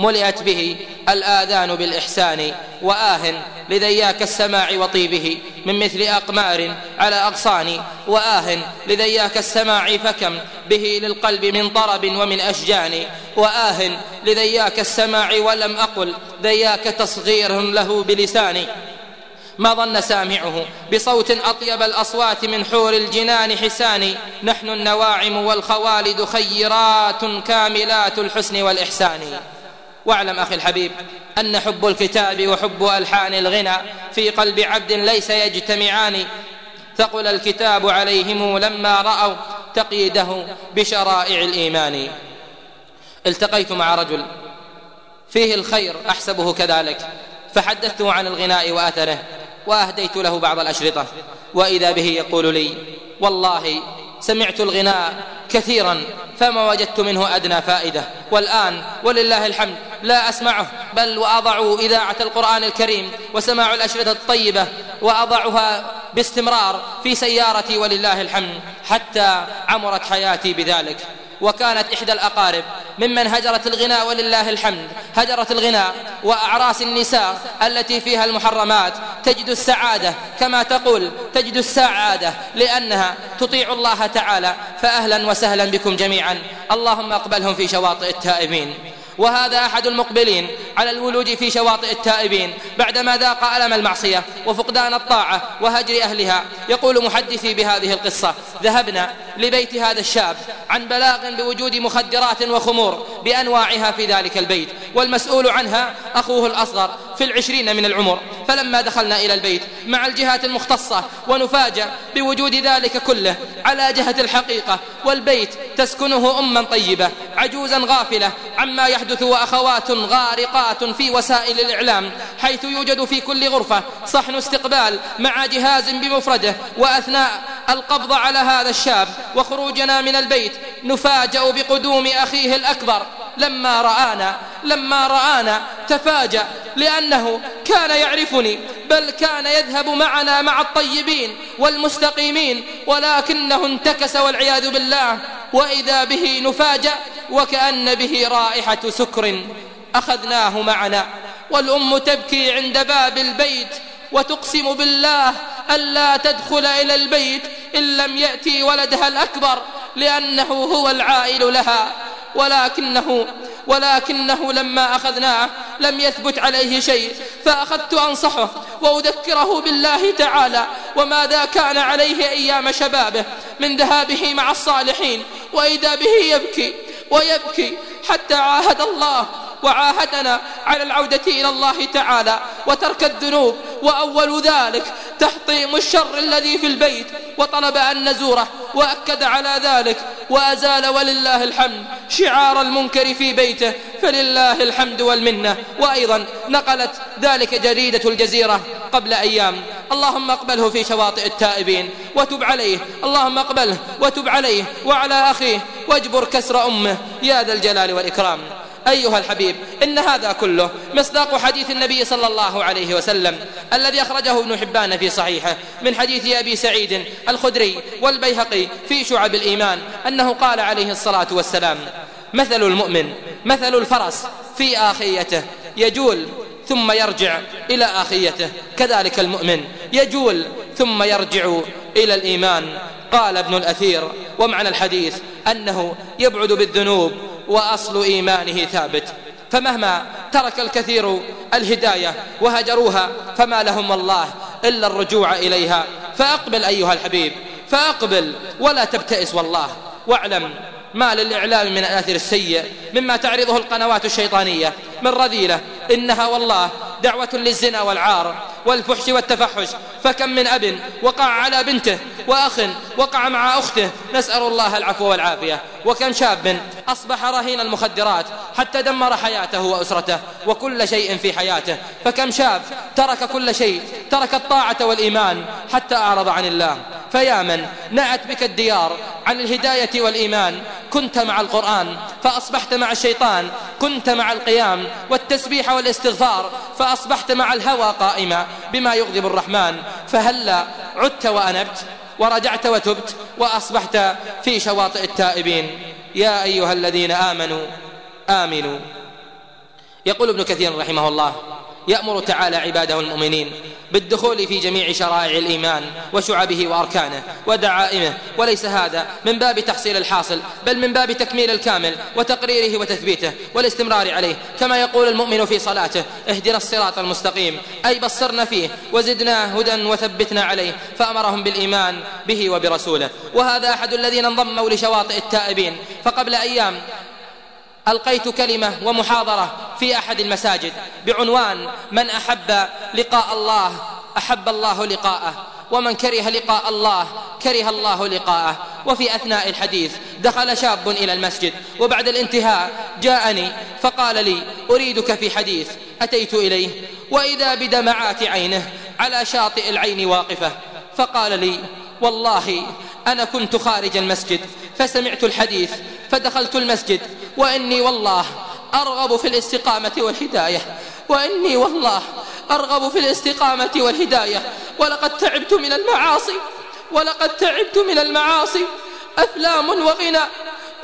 ملئت به الآذان بالإحسان وآه لذياك السماع وطيبه من مثل أقمار على أغصان وآه لذياك السماع فكم به للقلب من طرب ومن أشجان وآه لذياك السماع ولم أقل ذياك تصغير له بلساني ما ظن سامعه بصوت أطيب الأصوات من حور الجنان حسان نحن النواعم والخوالد خيرات كاملات الحسن والإحسان واعلم أخي الحبيب أن حب الكتاب وحب ألحان الغنى في قلب عبد ليس يجتمعان. ثقل الكتاب عليهم لما رأوا تقييده بشرائع الإيمان. التقيت مع رجل فيه الخير أحسبه كذلك. فحدثته عن الغناء وأثره وأهديت له بعض الأشرطة. وإذا به يقول لي والله سمعت الغناء كثيرا فما وجدت منه أدنى فائدة. والآن ولله الحمد لا أسمعه بل وأضع إذاعة القرآن الكريم وسماع الأشرطة الطيبة وأضعها باستمرار في سيارتي ولله الحمد حتى عمرت حياتي بذلك. وكانت إحدى الأقارب ممن هجرت الغناء ولله الحمد. هجرت الغناء وأعراس النساء التي فيها المحرمات تجد السعادة كما تقول تجد السعادة لأنها تطيع الله تعالى. فأهلا وسهلا بكم جميعا. اللهم أقبلهم في شواطئ التائبين. وهذا أحد المقبلين على الولوج في شواطئ التائبين بعدما ذاق ألم المعصية وفقدان الطاعة وهجر أهلها. يقول محدثي بهذه القصة ذهبنا لبيت هذا الشاب عن بلاغ بوجود مخدرات وخمور بأنواعها في ذلك البيت والمسؤول عنها أخوه الأصغر في العشرين من العمر. فلما دخلنا إلى البيت مع الجهات المختصة ونفاجأ بوجود ذلك كله على جهة الحقيقة والبيت تسكنه أما طيبة عجوزا غافلة عما يحدث وأخوات غارقات في وسائل الإعلام حيث يوجد في كل غرفة صحن استقبال مع جهاز بمفرده وأثناء القبض على هذا الشاب وخروجنا من البيت نفاجأ بقدوم أخيه الأكبر. لما رآنا لما رآنا تفاجأ لأنه كان يعرفني بل كان يذهب معنا مع الطيبين والمستقيمين ولكنه انتكس والعياذ بالله. وإذا به نفاجأ وكأن به رائحة سكر أخذناه معنا. والأم تبكي عند باب البيت وتقسم بالله ألا تدخل إلى البيت إن لم يأتي ولدها الأكبر لأنه هو العائل لها. ولكنه ولكنه لما أخذناه لم يثبت عليه شيء فأخذت أنصحه وأذكره بالله تعالى وماذا كان عليه أيام شبابه من ذهابه مع الصالحين وإذا به يبكي ويبكي حتى عاهد الله وعاهدنا على العودة إلى الله تعالى وترك الذنوب وأول ذلك تحطيم الشر الذي في البيت وطلب أن نزوره وأكد على ذلك وأزال ولله الحمد شعار المنكر في بيته فلله الحمد والمنة وأيضا نقلت ذلك جريدة الجزيرة قبل أيام اللهم اقبله في شواطئ التائبين وتب عليه اللهم اقبله وتب عليه وعلى أخيه واجبر كسر أمه يا ذا الجلال والإكرام أيها الحبيب إن هذا كله مصداق حديث النبي صلى الله عليه وسلم الذي أخرجه ابن حبان في صحيحه من حديث أبي سعيد الخدري والبيهقي في شعب الإيمان أنه قال عليه الصلاة والسلام مثل المؤمن مثل الفرس في آخيته يجول ثم يرجع إلى آخيته كذلك المؤمن يجول ثم يرجع إلى الإيمان. قال ابن الأثير ومعنى الحديث أنه يبعد بالذنوب وأصل إيمانه ثابت. فمهما ترك الكثير الهداية وهجروها فما لهم والله إلا الرجوع إليها. فأقبل أيها الحبيب فأقبل ولا تبتئس والله. واعلم ما للإعلام من الآثر السيء مما تعرضه القنوات الشيطانية. من رذيلة إنها والله دعوة للزنا والعار. والفحش والتفحش. فكم من أب وقع على بنته وأخ وقع مع أخته. نسأل الله العفو والعافية. وكم شاب أصبح رهين المخدرات حتى دمر حياته وأسرته وكل شيء في حياته. فكم شاب ترك كل شيء ترك الطاعة والإيمان حتى أعرض عن الله. فيا من؟ نأت بك الديار عن الهداية والإيمان. كنت مع القرآن فأصبحت مع الشيطان. كنت مع القيام والتسبيح والاستغفار فأصبحت مع الهوى قائما بما يغضب الرحمن. فهلا عدت وأنبت ورجعت وتبت وأصبحت في شواطئ التائبين. يا أيها الذين آمنوا آمنوا. يقول ابن كثير رحمه الله يأمر تعالى عباده المؤمنين بالدخول في جميع شرائع الإيمان وشعبه وأركانه ودعائمه وليس هذا من باب تحصيل الحاصل بل من باب تكميل الكامل وتقريره وتثبيته والاستمرار عليه. كما يقول المؤمن في صلاته اهدنا الصراط المستقيم أي بصرنا فيه وزدنا هدى وثبتنا عليه فأمرهم بالإيمان به وبرسوله. وهذا أحد الذين انضموا لشواطئ التائبين. فقبل أيام ألقيت كلمة ومحاضرة في أحد المساجد بعنوان من أحب لقاء الله أحب الله لقاءه ومن كره لقاء الله كره الله لقاءه. وفي أثناء الحديث دخل شاب إلى المسجد وبعد الانتهاء جاءني فقال لي أريدك في حديث. أتيت إليه وإذا بدمعات عينه على شاطئ العين واقفة. فقال لي والله أنا كنت خارج المسجد فسمعت الحديث فدخلت المسجد وإني والله أرغب في الاستقامة والهداية وإني والله أرغب في الاستقامة والهداية ولقد تعبت من المعاصي ولقد تعبت من المعاصي أفلام وغنى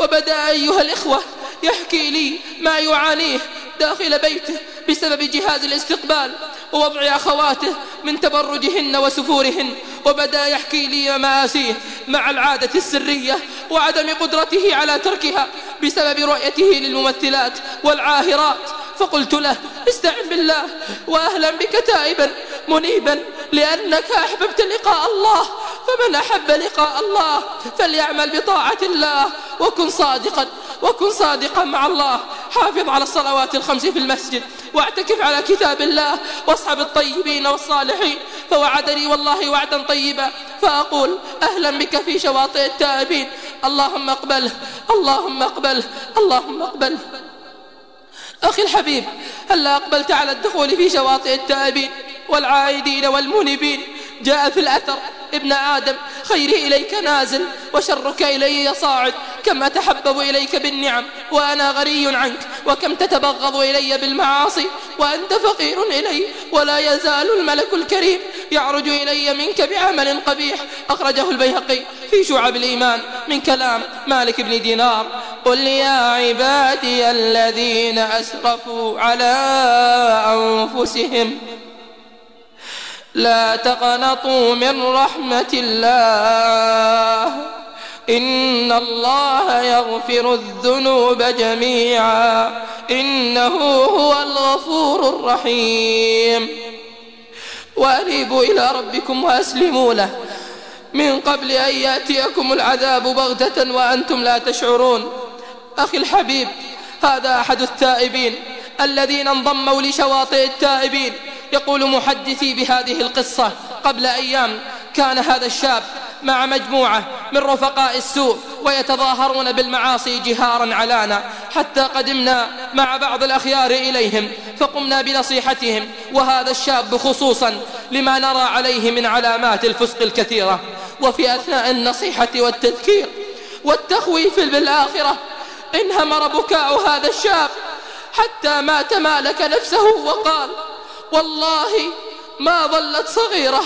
وبدأ أيها الإخوة يحكي لي ما يعانيه داخل بيته بسبب جهاز الاستقبال. ووضع أخواته من تبرجهن وسفورهن وبدأ يحكي لي مآسيه مع العادة السرية وعدم قدرته على تركها بسبب رؤيته للممثلات والعاهرات. فقلت له استعن بالله وأهلا بك تائبا منيبا لأنك أحببت لقاء الله فمن أحب لقاء الله فليعمل بطاعة الله وكن صادقا وكن صادقا مع الله. حافظ على الصلوات الخمس في المسجد. واعتكف على كتاب الله واصحب الطيبين والصالحين فوعدني والله وعدا طيبا فأقول أهلا بك في شواطئ التائبين اللهم اقبله اللهم اقبله اللهم اقبله أخي الحبيب هلا أقبلت على الدخول في شواطئ التائبين والعائدين والمنبين جاء في الأثر. ابن آدم خيري إليك نازل وشرك إلي صاعد. كم أتحبب إليك بالنعم وأنا غري عنك وكم تتبغض إلي بالمعاصي وأنت فقير إلي ولا يزال الملك الكريم يعرج إلي منك بعمل قبيح. أخرجه البيهقي في شعب الإيمان من كلام مالك بن دينار. قل يا عبادي الذين أسرفوا على أنفسهم لا تقنطوا من رحمة الله. إن الله يغفر الذنوب جميعا. إنه هو الغفور الرحيم. وأنيبوا إلى ربكم وأسلموا له. من قبل أن يأتيكم العذاب بغتة وأنتم لا تشعرون. أخي الحبيب هذا أحد التائبين الذين انضموا لشواطئ التائبين. يقول محدثي بهذه القصة قبل أيام كان هذا الشاب مع مجموعة من رفقاء السوء ويتظاهرون بالمعاصي جهارا علانا حتى قدمنا مع بعض الأخيار إليهم فقمنا بنصيحتهم وهذا الشاب خصوصا لما نرى عليه من علامات الفسق الكثيرة وفي أثناء النصيحة والتذكير والتخويف بالآخرة انهمر بكاء هذا الشاب حتى ما تمالك نفسه وقال والله ما ظلت صغيرة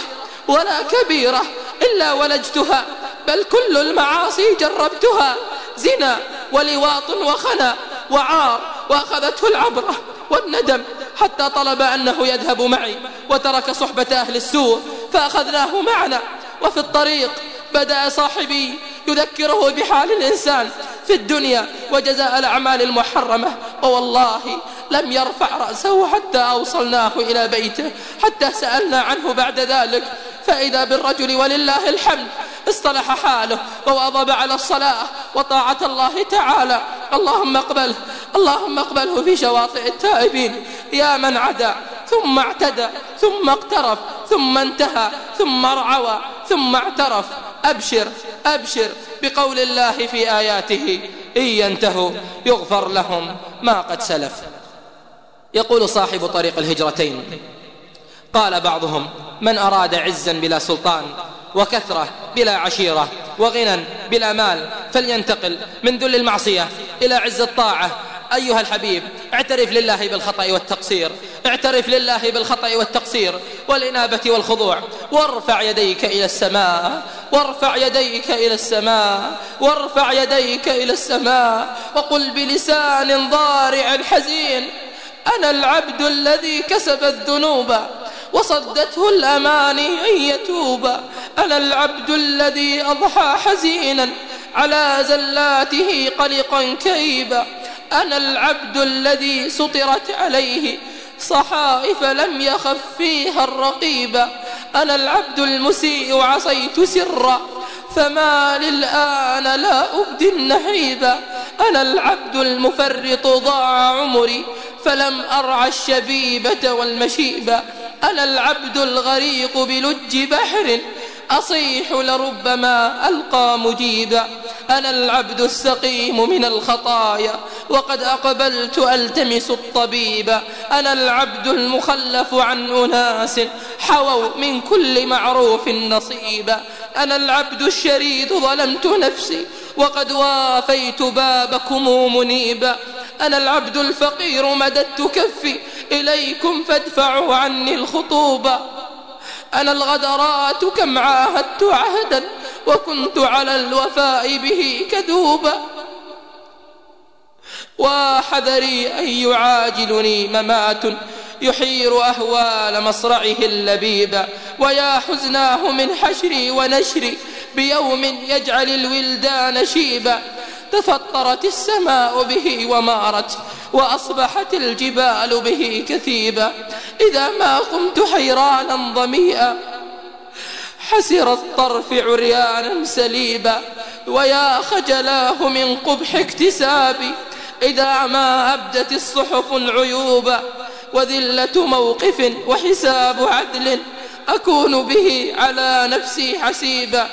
ولا كبيرة إلا ولجتها بل كل المعاصي جربتها زنا ولواط وخنا وعار وأخذته العبرة والندم حتى طلب أنه يذهب معي وترك صحبة أهل السوء فأخذناه معنا وفي الطريق بدأ صاحبي يذكره بحال الإنسان في الدنيا وجزاء الأعمال المحرمة ووالله لم يرفع رأسه حتى أوصلناه إلى بيته حتى سألنا عنه بعد ذلك. فإذا بالرجل ولله الحمد اصطلح حاله وواظب على الصلاة وطاعة الله تعالى. اللهم اقبله اللهم اقبله في شواطئ التائبين. يا من عدا ثم اعتدى ثم اقترف ثم انتهى ثم ارعوى ثم اعترف. أبشر أبشر بقول الله في آياته. إن ينتهوا يغفر لهم ما قد سلف. يقول صاحب طريق الهجرتين. قال بعضهم من أراد عزا بلا سلطان وكثرة بلا عشيرة وغنى بلا مال فلينتقل من ذل المعصية إلى عز الطاعة. أيها الحبيب اعترف لله بالخطأ والتقصير اعترف لله بالخطأ والتقصير والإنابة والخضوع. وارفع يديك إلى السماء وارفع يديك إلى السماء وارفع يديك إلى السماء وقل بلسان ضارع حزين. أنا العبد الذي كسب الذنوب وصدته الأماني أن يتوب. أنا العبد الذي أضحى حزينا على زلاته قلقا كيبا أنا العبد الذي سطرت عليه صحائف لم يخف فيها الرقيب. أنا العبد المسيء عصيت سرا. فما للآن لا أبدي النحيب. أنا العبد المفرط ضاع عمري فلم أرعى الشبيبة والمشيب. أنا العبد الغريق بلج بحر أصيح لربما ألقى مجيبا. أنا العبد السقيم من الخطايا وقد أقبلت ألتمس الطبيب. أنا العبد المخلف عن أناس حووا من كل معروف نصيبا أنا العبد الشريد ظلمت نفسي وقد وافيت بابكم منيبا أنا العبد الفقير مددت كفي إليكم فادفعوا عني الخطوبة أنا الغدرات كم عاهدت عهدا وكنت على الوفاء به كذوبا وحذري أن يعاجلني ممات يحير أهوال مصرعه اللبيب ويا حزناه من حشري ونشري بيوم يجعل الولدان شيبا تفطرت السماء به ومارت وأصبحت الجبال به كثيبا. إذا ما قمت حيرانا ضميئا حسر الطرف عريانا سليبا. ويا خجلاه من قبح اكتسابي إذا ما أبدت الصحف العيوب وذلة موقف وحساب عدل أكون به على نفسي حسيبا.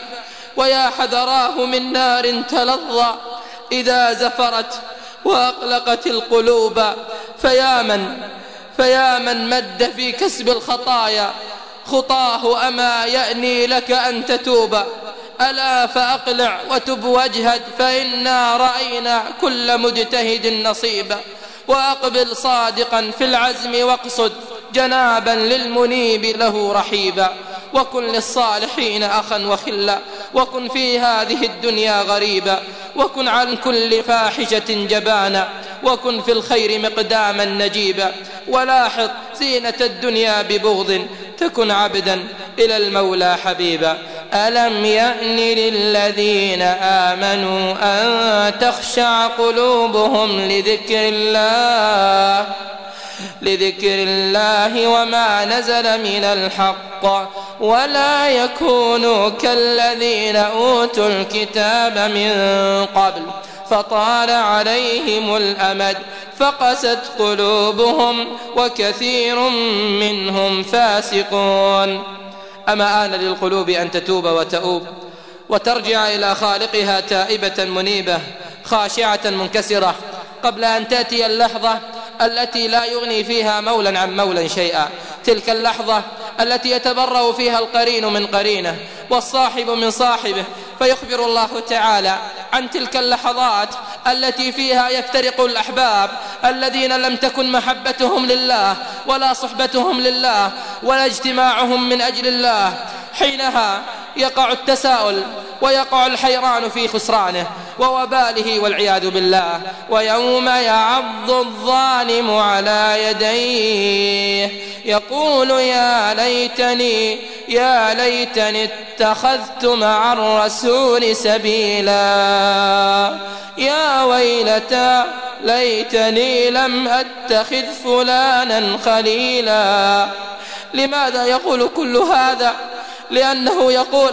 ويا حذراه من نار تلظى إذا زفرت وأقلقت القلوب فيا من؟ فيا من مد في كسب الخطايا؟ خطاه أما يأني لك أن تتوب. ألا فأقلع وتب واجهد فإنا رأينا كل مجتهد نصيبا وأقبل صادقا في العزم واقصد جنابا للمنيب له رحيبا وكن للصالحين أخا وخلا وكن في هذه الدنيا غريبا وكن عن كل فاحشة جبانا وكن في الخير مقداما نجيبا. ولاحظ زينة الدنيا ببغض تكن عبدا إلى المولى حبيبا. ألم يأن للذين آمنوا أن تخشع قلوبهم لذكر الله؟ لذكر الله وما نزل من الحق ولا يكونوا كالذين أوتوا الكتاب من قبل فطال عليهم الأمد فقست قلوبهم وكثير منهم فاسقون. أما آن للقلوب أن تتوب وتؤوب وترجع إلى خالقها تائبة منيبة خاشعة منكسرة قبل أن تأتي اللحظة التي لا يغني فيها مولا عن مولا شيئا. تلك اللحظة التي يتبرأ فيها القرين من قرينه والصاحب من صاحبه. فيخبر الله تعالى عن تلك اللحظات التي فيها يفترق الأحباب الذين لم تكن محبتهم لله ولا صحبتهم لله ولا اجتماعهم من أجل الله. حينها يقع التساؤل ويقع الحيران في خسرانه ووباله والعياذ بالله ويوم يعض الظالم على يديه يقول يا ليتني يا ليتني اتخذت مع الرسول سبيلا يا ويلتى ليتني لم أتخذ فلانا خليلا لماذا يقول كل هذا لأنه يقول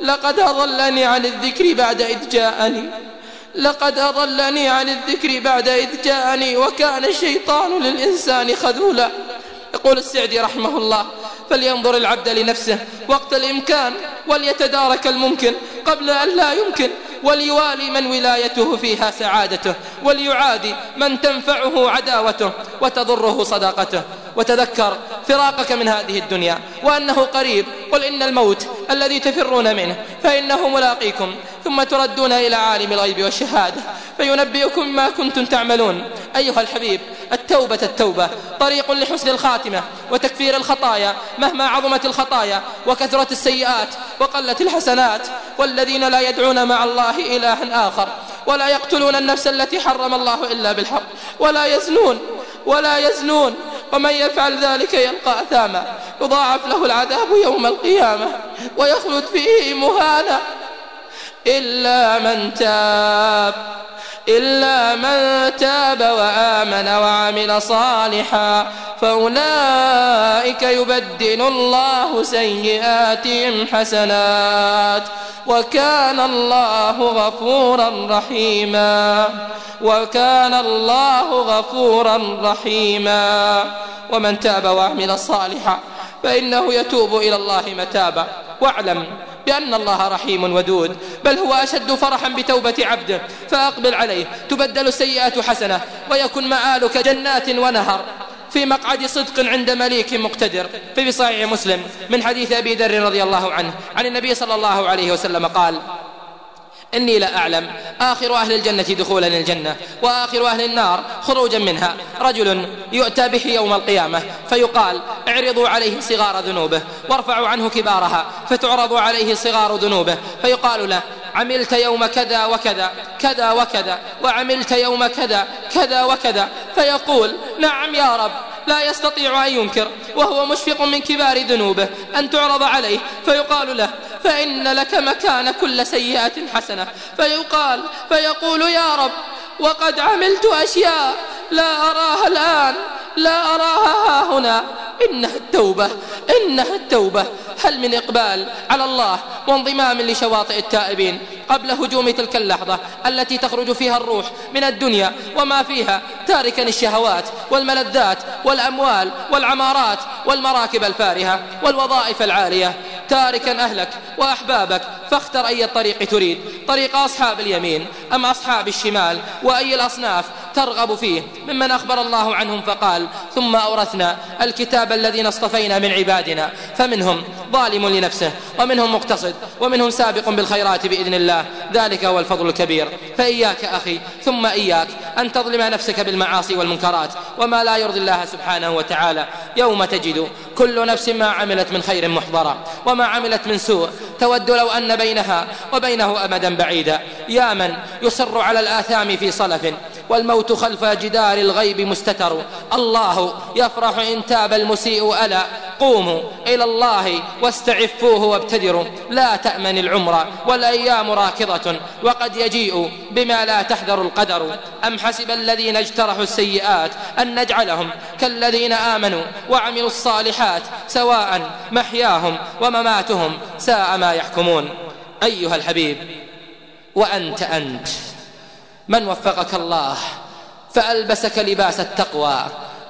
لقد أضلني عن الذكر بعد إذ جاءني لقد أضلني عن الذكر بعد إذ جاءني وكان الشيطان للإنسان خذولا. يقول السعدي رحمه الله فلينظر العبد لنفسه وقت الإمكان وليتدارك الممكن قبل أن لا يمكن وليوالي من ولايته فيها سعادته وليعادي من تنفعه عداوته وتضره صداقته. وتذكر فراقك من هذه الدنيا وأنه قريب. قل إن الموت الذي تفرون منه فإنه ملاقيكم ثم تردون إلى عالم الغيب والشهادة فينبئكم ما كنتم تعملون. أيها الحبيب التوبة التوبة طريق لحسن الخاتمة وتكفير الخطايا مهما عظمت الخطايا وكثرت السيئات وقلت الحسنات. والذين لا يدعون مع الله إلها آخر ولا يقتلون النفس التي حرم الله إلا بالحق ولا يزنون ولا يزنون. ومن يفعل ذلك يلقى أثاما. يضاعف له العذاب يوم القيامة. ويخلد فيه مهانا. إلا من تاب إلا من تاب وآمن وعمل صالحا فأولئك يبدل الله سيئاتهم حسنات وكان الله غفورا رحيما وكان الله غفورا رحيما. ومن تاب وعمل صالحا فإنه يتوب إلى الله متابا. واعلم بأن الله رحيم ودود بل هو أشد فرحا بتوبة عبده فأقبل عليه تبدل السيئات حسنة ويكن مآلك جنات ونهر. في مقعد صدق عند مليك مقتدر في صحيح مسلم من حديث أبي ذر رضي الله عنه عن النبي صلى الله عليه وسلم قال إني لا أعلم. آخر أهل الجنة دخولا الجنة وآخر أهل النار خروجا منها. رجل يؤتى به يوم القيامة فيقال اعرضوا عليه صغار ذنوبه وارفعوا عنه كبارها فتعرض عليه صغار ذنوبه فيقال له عملت يوم كذا وكذا كذا وكذا وعملت يوم كذا كذا وكذا. فيقول نعم يا رب لا يستطيع أن ينكر وهو مشفق من كبار ذنوبه أن تعرض عليه. فيقال له فإن لك مكان كل سيئة حسنة. فيقال فيقول يا رب وقد عملت أشياء لا أراها الآن لا أراها ها هنا. إنها التوبة إنها التوبة. هل من إقبال على الله وانضمام لشواطئ التائبين قبل هجوم تلك اللحظة التي تخرج فيها الروح من الدنيا وما فيها تاركا الشهوات والملذات والأموال والعمارات والمراكب الفارهة والوظائف العالية؟ تاركا أهلك وأحبابك فاختر أي الطريق تريد طريق أصحاب اليمين أم أصحاب الشمال وأي الأصناف ترغب فيه ممن أخبر الله عنهم فقال ثم أورثنا الكتاب الذين اصطفينا من عبادنا فمنهم ظالم لنفسه ومنهم مقتصد ومنهم سابق بالخيرات بإذن الله ذلك هو الفضل الكبير فإياك أخي ثم إياك أن تظلم نفسك بالمعاصي والمنكرات وما لا يرضي الله سبحانه وتعالى يوم تجد كل نفس ما عملت من خير محضرا وما عملت من سوء تود لو أن بينها وبينه أمدا بعيدا يا من يصر على الآثام في صلف والموت خلف جدار الغيب مستتر. الله يفرح إن تاب المسيء. ألا قوموا إلى الله واستعفوه وابتدروا. لا تأمن العمر والأيام راكضة. وقد يجيء بما لا تحذر القدر. أم حسب الذين اجترحوا السيئات أن نجعلهم كالذين آمنوا وعملوا الصالحات سواء محياهم ومماتهم ساء ما يحكمون. أيها الحبيب وأنت أنت. من وفقك الله؟ فألبسك لباس التقوى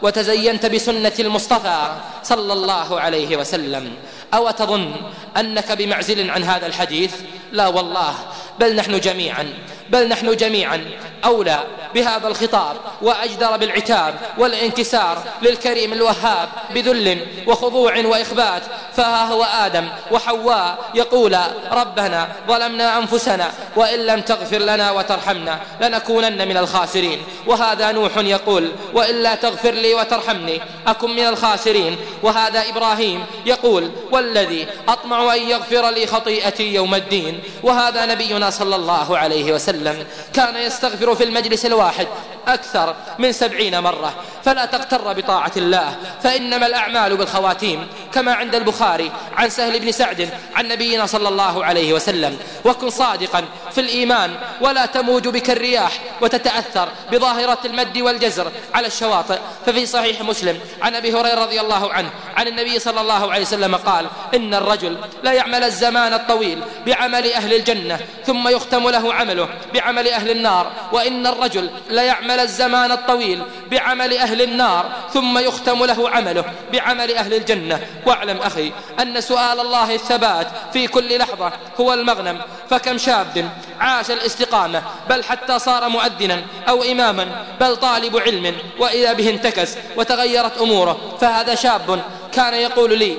وتزينت بسنة المصطفى صلى الله عليه وسلم. أو تظن أنك بمعزل عن هذا الحديث؟ لا والله بل نحن جميعا بل نحن جميعا أولى بهذا الخطاب وأجدر بالعتاب والانكسار للكريم الوهاب بذل وخضوع وإخبات. فها هو آدم وحواء يقول ربنا ظلمنا أنفسنا وإن لم تغفر لنا وترحمنا لنكونن من الخاسرين. وهذا نوح يقول وإلا تغفر لي وترحمني أكن من الخاسرين. وهذا إبراهيم يقول والذي أطمع أن يغفر لي خطيئتي يوم الدين. وهذا نبينا صلى الله عليه وسلم كان يستغفر في المجلس الواحد أكثر من سبعين مرة. فلا تغتر بطاعة الله فإنما الأعمال بالخواتيم كما عند البخاري عن سهل بن سعد عن نبينا صلى الله عليه وسلم. وكن صادقا في الإيمان ولا تموج بك الرياح وتتأثر بظاهرة المد والجزر على الشواطئ. ففي صحيح مسلم عن أبي هريرة رضي الله عنه عن النبي صلى الله عليه وسلم قال إن الرجل لا يعمل الزمان الطويل بعمل أهل الجنة ثم يختم له عمله بعمل أهل النار. وإن الرجل لا يعمل الزمان الطويل بعمل أهل النار ثم يختم له عمله بعمل أهل الجنة. واعلم أخي أن سؤال الله الثبات في كل لحظة هو المغنم. فكم شاب عاش الاستقامة؟ بل حتى صار مؤذنا أو إماما. بل طالب علم وإذا به انتكس وتغيرت أموره. فهذا شاب كان يقول لي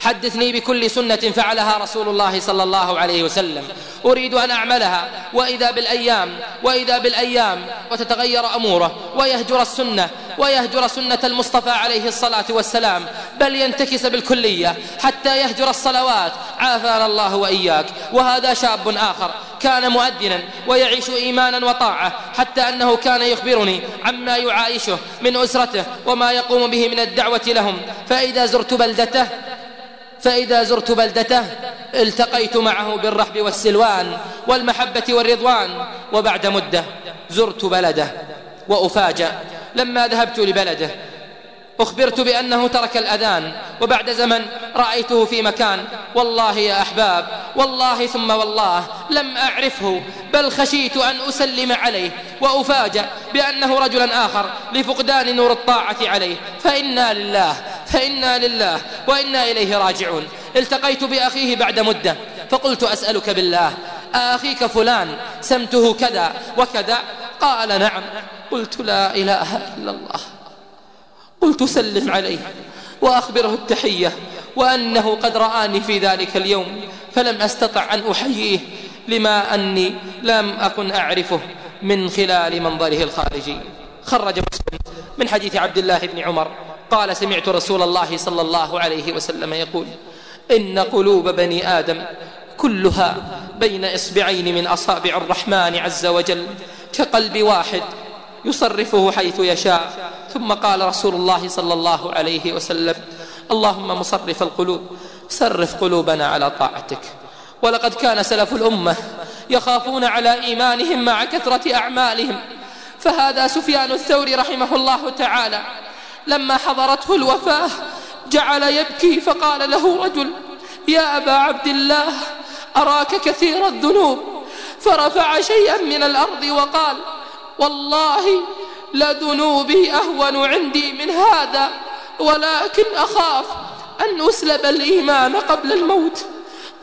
حدثني بكل سنة فعلها رسول الله صلى الله عليه وسلم. أريد أن أعملها. وإذا بالأيام وإذا بالأيام وتتغير أموره ويهجر السنة ويهجر سنة المصطفى عليه الصلاة والسلام. بل ينتكس بالكلية حتى يهجر الصلوات. عافانا الله وإياك. وهذا شاب آخر كان مؤذنا ويعيش إيمانا وطاعة حتى أنه كان يخبرني عما يعايشه من أسرته وما يقوم به من الدعوة لهم. فإذا زرت بلدته فإذا زرت بلدته التقيت معه بالرحب والسلوان والمحبة والرضوان. وبعد مدة زرت بلده وأفاجأ لما ذهبت لبلده أخبرت بأنه ترك الأذان وبعد زمن رأيته في مكان. والله يا أحباب والله ثم والله لم أعرفه بل خشيت أن أسلم عليه وأفاجأ بأنه رجل آخر لفقدان نور الطاعة عليه. فإنا لله فإنا لله وإنا إليه راجعون. التقيت بأخيه بعد مدة فقلت أسألك بالله أخيك فلان سمته كذا وكذا؟ قال نعم. قلت لا إله إلا الله. قلت سلم عليه وأخبره التحية وأنه قد رآني في ذلك اليوم فلم أستطع أن أحييه لما أني لم أكن أعرفه من خلال منظره الخارجي. خرج مسلم من حديث عبد الله بن عمر. قال سمعت رسول الله صلى الله عليه وسلم يقول إن قلوب بني آدم كلها بين إصبعين من أصابع الرحمن عز وجل كقلب واحد يصرفه حيث يشاء. ثم قال رسول الله صلى الله عليه وسلم اللهم مصرف القلوب صرف قلوبنا على طاعتك. ولقد كان سلف الأمة يخافون على إيمانهم مع كثرة أعمالهم. فهذا سفيان الثوري رحمه الله تعالى لما حضرته الوفاة جعل يبكي فقال له رجل يا أبا عبد الله أراك كثير الذنوب. فرفع شيئا من الأرض وقال والله لذنوبي أهون عندي من هذا ولكن أخاف أن أسلب الإيمان قبل الموت.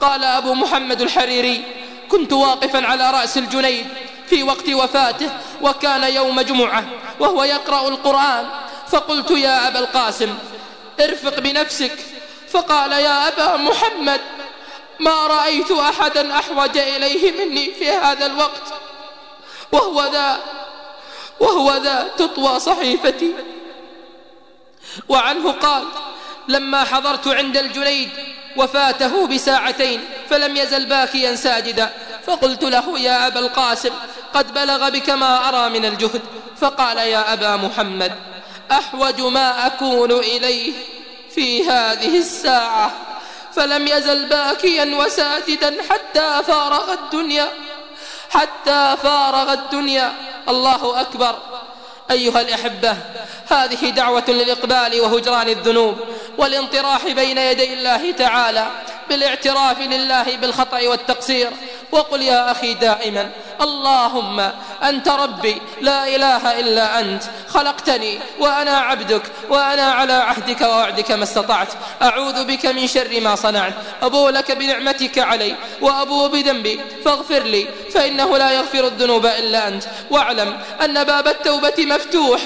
قال أبو محمد الحريري كنت واقفا على رأس الجنيد في وقت وفاته وكان يوم جمعة وهو يقرأ القرآن فقلت يا أبا القاسم ارفق بنفسك. فقال يا أبا محمد ما رأيت أحدا أحوج إليه مني في هذا الوقت وهو ذا وهو ذا تطوى صحيفتي. وعنه قال لما حضرت عند الجنيد وفاته بساعتين فلم يزل باكيا ساجدا فقلت له يا أبا القاسم قد بلغ بك ما أرى من الجهد. فقال يا أبا محمد أحوج ما أكون إليه في هذه الساعة. فلم يزل باكيا وساجدا حتى فارغ الدنيا. حتى فارغ الدنيا. الله أكبر. أيها الأحبة هذه دعوة للإقبال وهجران الذنوب والانطراح بين يدي الله تعالى بالاعتراف لله بالخطأ والتقصير وقل يا أخي دائما اللهم أنت ربي لا إله إلا أنت خلقتني وأنا عبدك وأنا على عهدك ووعدك ما استطعت. أعوذ بك من شر ما صنعت. أبو لك بنعمتك علي وأبو بذنبي فاغفر لي فإنه لا يغفر الذنوب إلا أنت. واعلم أن باب التوبة مفتوح.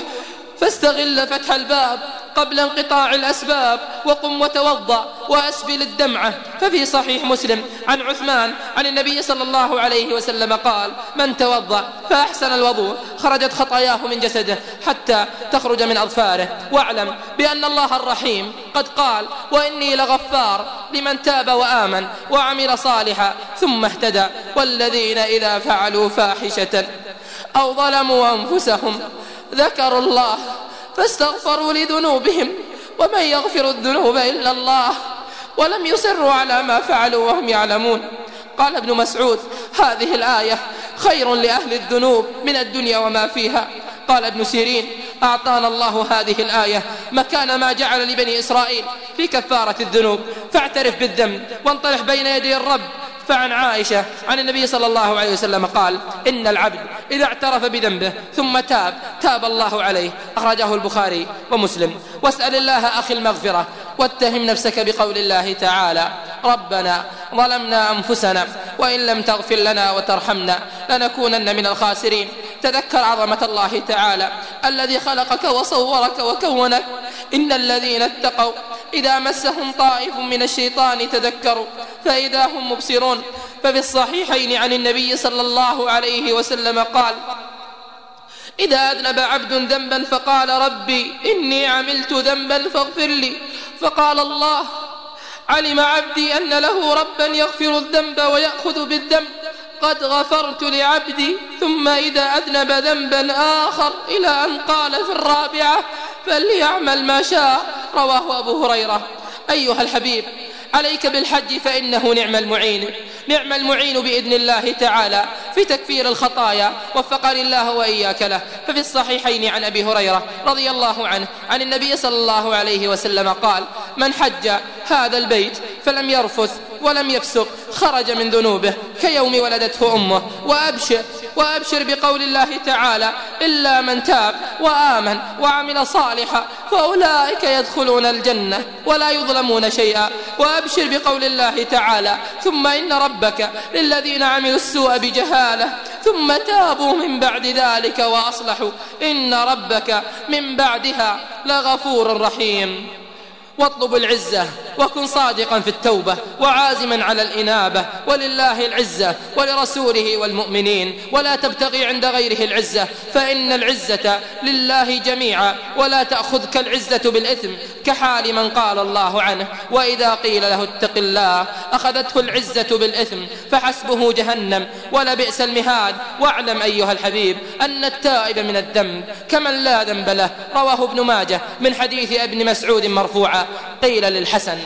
فاستغل فتح الباب قبل انقطاع الأسباب وقم وتوضأ وأسبل الدمعة. ففي صحيح مسلم عن عثمان عن النبي صلى الله عليه وسلم قال من توضأ فأحسن الوضوء خرجت خطاياه من جسده حتى تخرج من أظفاره. واعلم بأن الله الرحيم قد قال وإني لغفار لمن تاب وآمن وعمل صالحا ثم اهتدى. والذين إذا فعلوا فاحشة أو ظلموا أنفسهم ذكروا الله فاستغفروا لذنوبهم ومن يغفر الذنوب إلا الله ولم يصروا على ما فعلوا وهم يعلمون. قال ابن مسعود هذه الآية خير لأهل الذنوب من الدنيا وما فيها. قال ابن سيرين أعطانا الله هذه الآية مكان ما جعل لبني إسرائيل في كفارة الذنوب. فاعترف بالذنب وانطلح بين يدي الرب فعن عائشة عن النبي صلى الله عليه وسلم قال إن العبد إذا اعترف بذنبه ثم تاب تاب الله عليه. أخرجه البخاري ومسلم. واسأل الله أخي المغفرة واتهم نفسك بقول الله تعالى ربنا ظلمنا أنفسنا وإن لم تغفر لنا وترحمنا لنكونن من الخاسرين. تذكر عظمة الله تعالى. الذي خلقك وصورك وكونك. إن الذين اتقوا إذا مسهم طائف من الشيطان تذكروا. فإذا هم مبصرون. ففي الصحيحين عن النبي صلى الله عليه وسلم قال إذا أذنب عبد ذنبا فقال ربي إني عملت ذنبا فاغفر لي. فقال الله علم عبدي أن له ربا يغفر الذنب ويأخذ بالذنب. قد غفرت لعبدي ثم إذا أذنب ذنبا آخر إلى أن قال في الرابعة فليعمل ما شاء. رواه أبو هريرة. أيها الحبيب عليك بالحج فإنه نعم المعين. نعم المعين بإذن الله تعالى. في تكفير الخطايا وفقني الله وإياك له. ففي الصحيحين عن أبي هريرة رضي الله عنه عن النبي صلى الله عليه وسلم قال من حج هذا البيت فلم يرفث ولم يفسق خرج من ذنوبه كيوم ولدته أمه. وأبشر وأبشر بقول الله تعالى إلا من تاب وآمن وعمل صالحا فأولئك يدخلون الجنة ولا يظلمون شيئا. وأبشر بقول الله تعالى ثم إن ربك للذين عملوا السوء بجهالة ثم تابوا من بعد ذلك وأصلحوا. إن ربك من بعدها لغفور رحيم. واطلب العزة وكن صادقا في التوبة وعازما على الإنابة ولله العزة ولرسوله والمؤمنين ولا تبتغي عند غيره العزة فإن العزة لله جميعا ولا تأخذك العزة بالإثم كحال من قال الله عنه وإذا قيل له اتق الله أخذته العزة بالإثم فحسبه جهنم ولبئس المهاد واعلم أيها الحبيب أن التائب من الذنب كمن لا ذنب له رواه ابن ماجه من حديث أبن مسعود مرفوعا قيل للحسن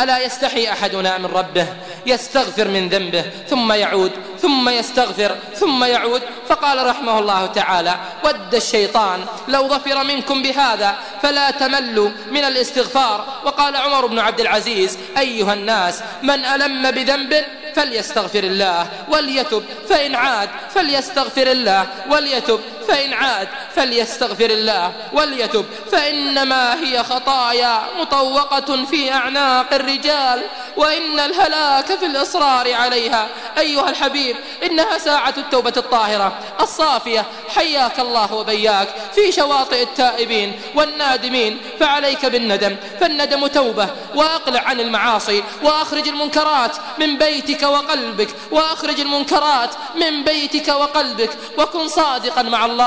ألا يستحي أحدنا من ربه يستغفر من ذنبه ثم يعود ثم يستغفر ثم يعود؟ فقال رحمه الله تعالى ود الشيطان لو ظفر منكم بهذا فلا تملوا من الاستغفار وقال عمر بن عبد العزيز أيها الناس من ألم بذنب فليستغفر الله وليتب فإن عاد فليستغفر الله وليتب فإن عاد فليستغفر الله وليتب فإنما هي خطايا مطوقة في أعناق الرجال وإن الهلاك في الإصرار عليها. أيها الحبيب إنها ساعة التوبة الطاهرة. الصافية حياك الله وبياك. في شواطئ التائبين والنادمين فعليك بالندم. فالندم توبة وأقلع عن المعاصي وأخرج المنكرات من بيتك وقلبك. وأخرج المنكرات من بيتك وقلبك وكن صادقا مع الله.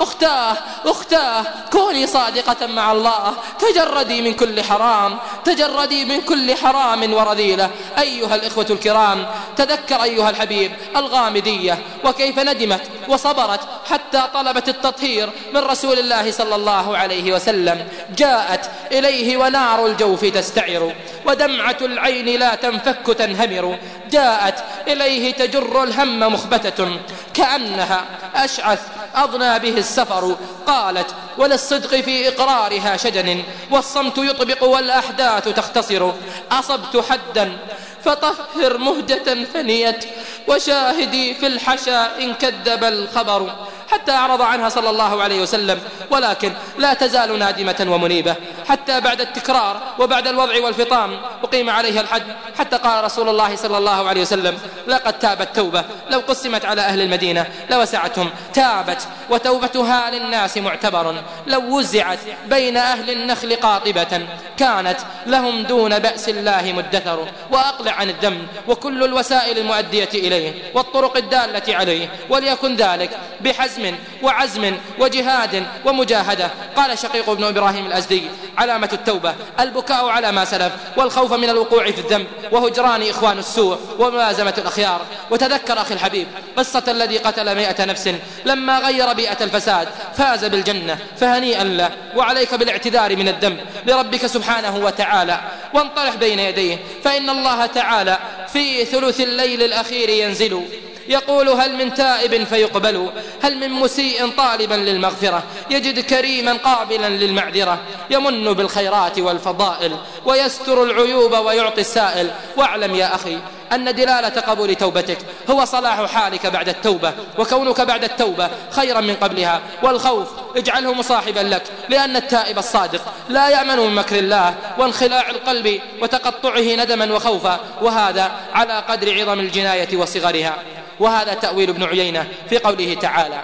أختاه أختاه كوني صادقة مع الله. تجردي من كل حرام تجردي من كل حرام ورذيلة أيها الإخوة الكرام تذكر أيها الحبيب الغامدية وكيف ندمت وصبرت حتى طلبت التطهير من رسول الله صلى الله عليه وسلم. جاءت إليه ونار الجوف تستعر ودمعة العين لا تنفك تنهمر. جاءت إليه تجر الهم مخبتة كأنها أشعث أضنى به السفر قالت وللصدق في إقرارها شجن والصمت يطبق والأحداث تختصر. أصبت حدا فطهر مهجة فنيت وشاهدي في الحشا إن كذب الخبر. حتى أعرض عنها صلى الله عليه وسلم. ولكن لا تزال نادمة ومنيبة حتى بعد التكرار وبعد الوضع والفطام أقيم عليها الحد حتى قال رسول الله صلى الله عليه وسلم لقد تابت توبة لو قسمت على أهل المدينة لوسعتهم. تابت وتوبتها للناس معتبر. لو وزعت بين أهل النخل قاطبة كانت لهم دون بأس الله مدثر. وأقلع عن الدم وكل الوسائل المؤدية إليه والطرق الدالة عليه. وليكن ذلك بحزم وعزم وجهاد ومجاهدة. قال شقيق بن إبراهيم الأزدي علامة التوبة البكاء على ما سلف والخوف من الوقوع في الذنب وهجران إخوان السوء وملازمة الأخيار. وتذكر أخي الحبيب قصة الذي قتل مئة نفس لما غير بيئة الفساد. فاز بالجنة فهنيئا له وعليك بالاعتذار من الذنب لربك سبحانه وتعالى وانطرح بين يديه فإن الله تعالى في ثلث الليل الأخير ينزل. يقول هل من تائب فيقبل هل من مسيء طالبا للمغفرة يجد كريما قابلا للمعذرة يمن بالخيرات والفضائل ويستر العيوب ويعطي السائل. واعلم يا أخي أن دلالة قبول توبتك هو صلاح حالك بعد التوبة وكونك بعد التوبة خيرا من قبلها والخوف اجعله مصاحبا لك لأن التائب الصادق لا يأمن من مكر الله وانخلاع القلب وتقطعه ندما وخوفا وهذا على قدر عظم الجناية وصغرها. وهذا تأويل ابن عيينة في قوله تعالى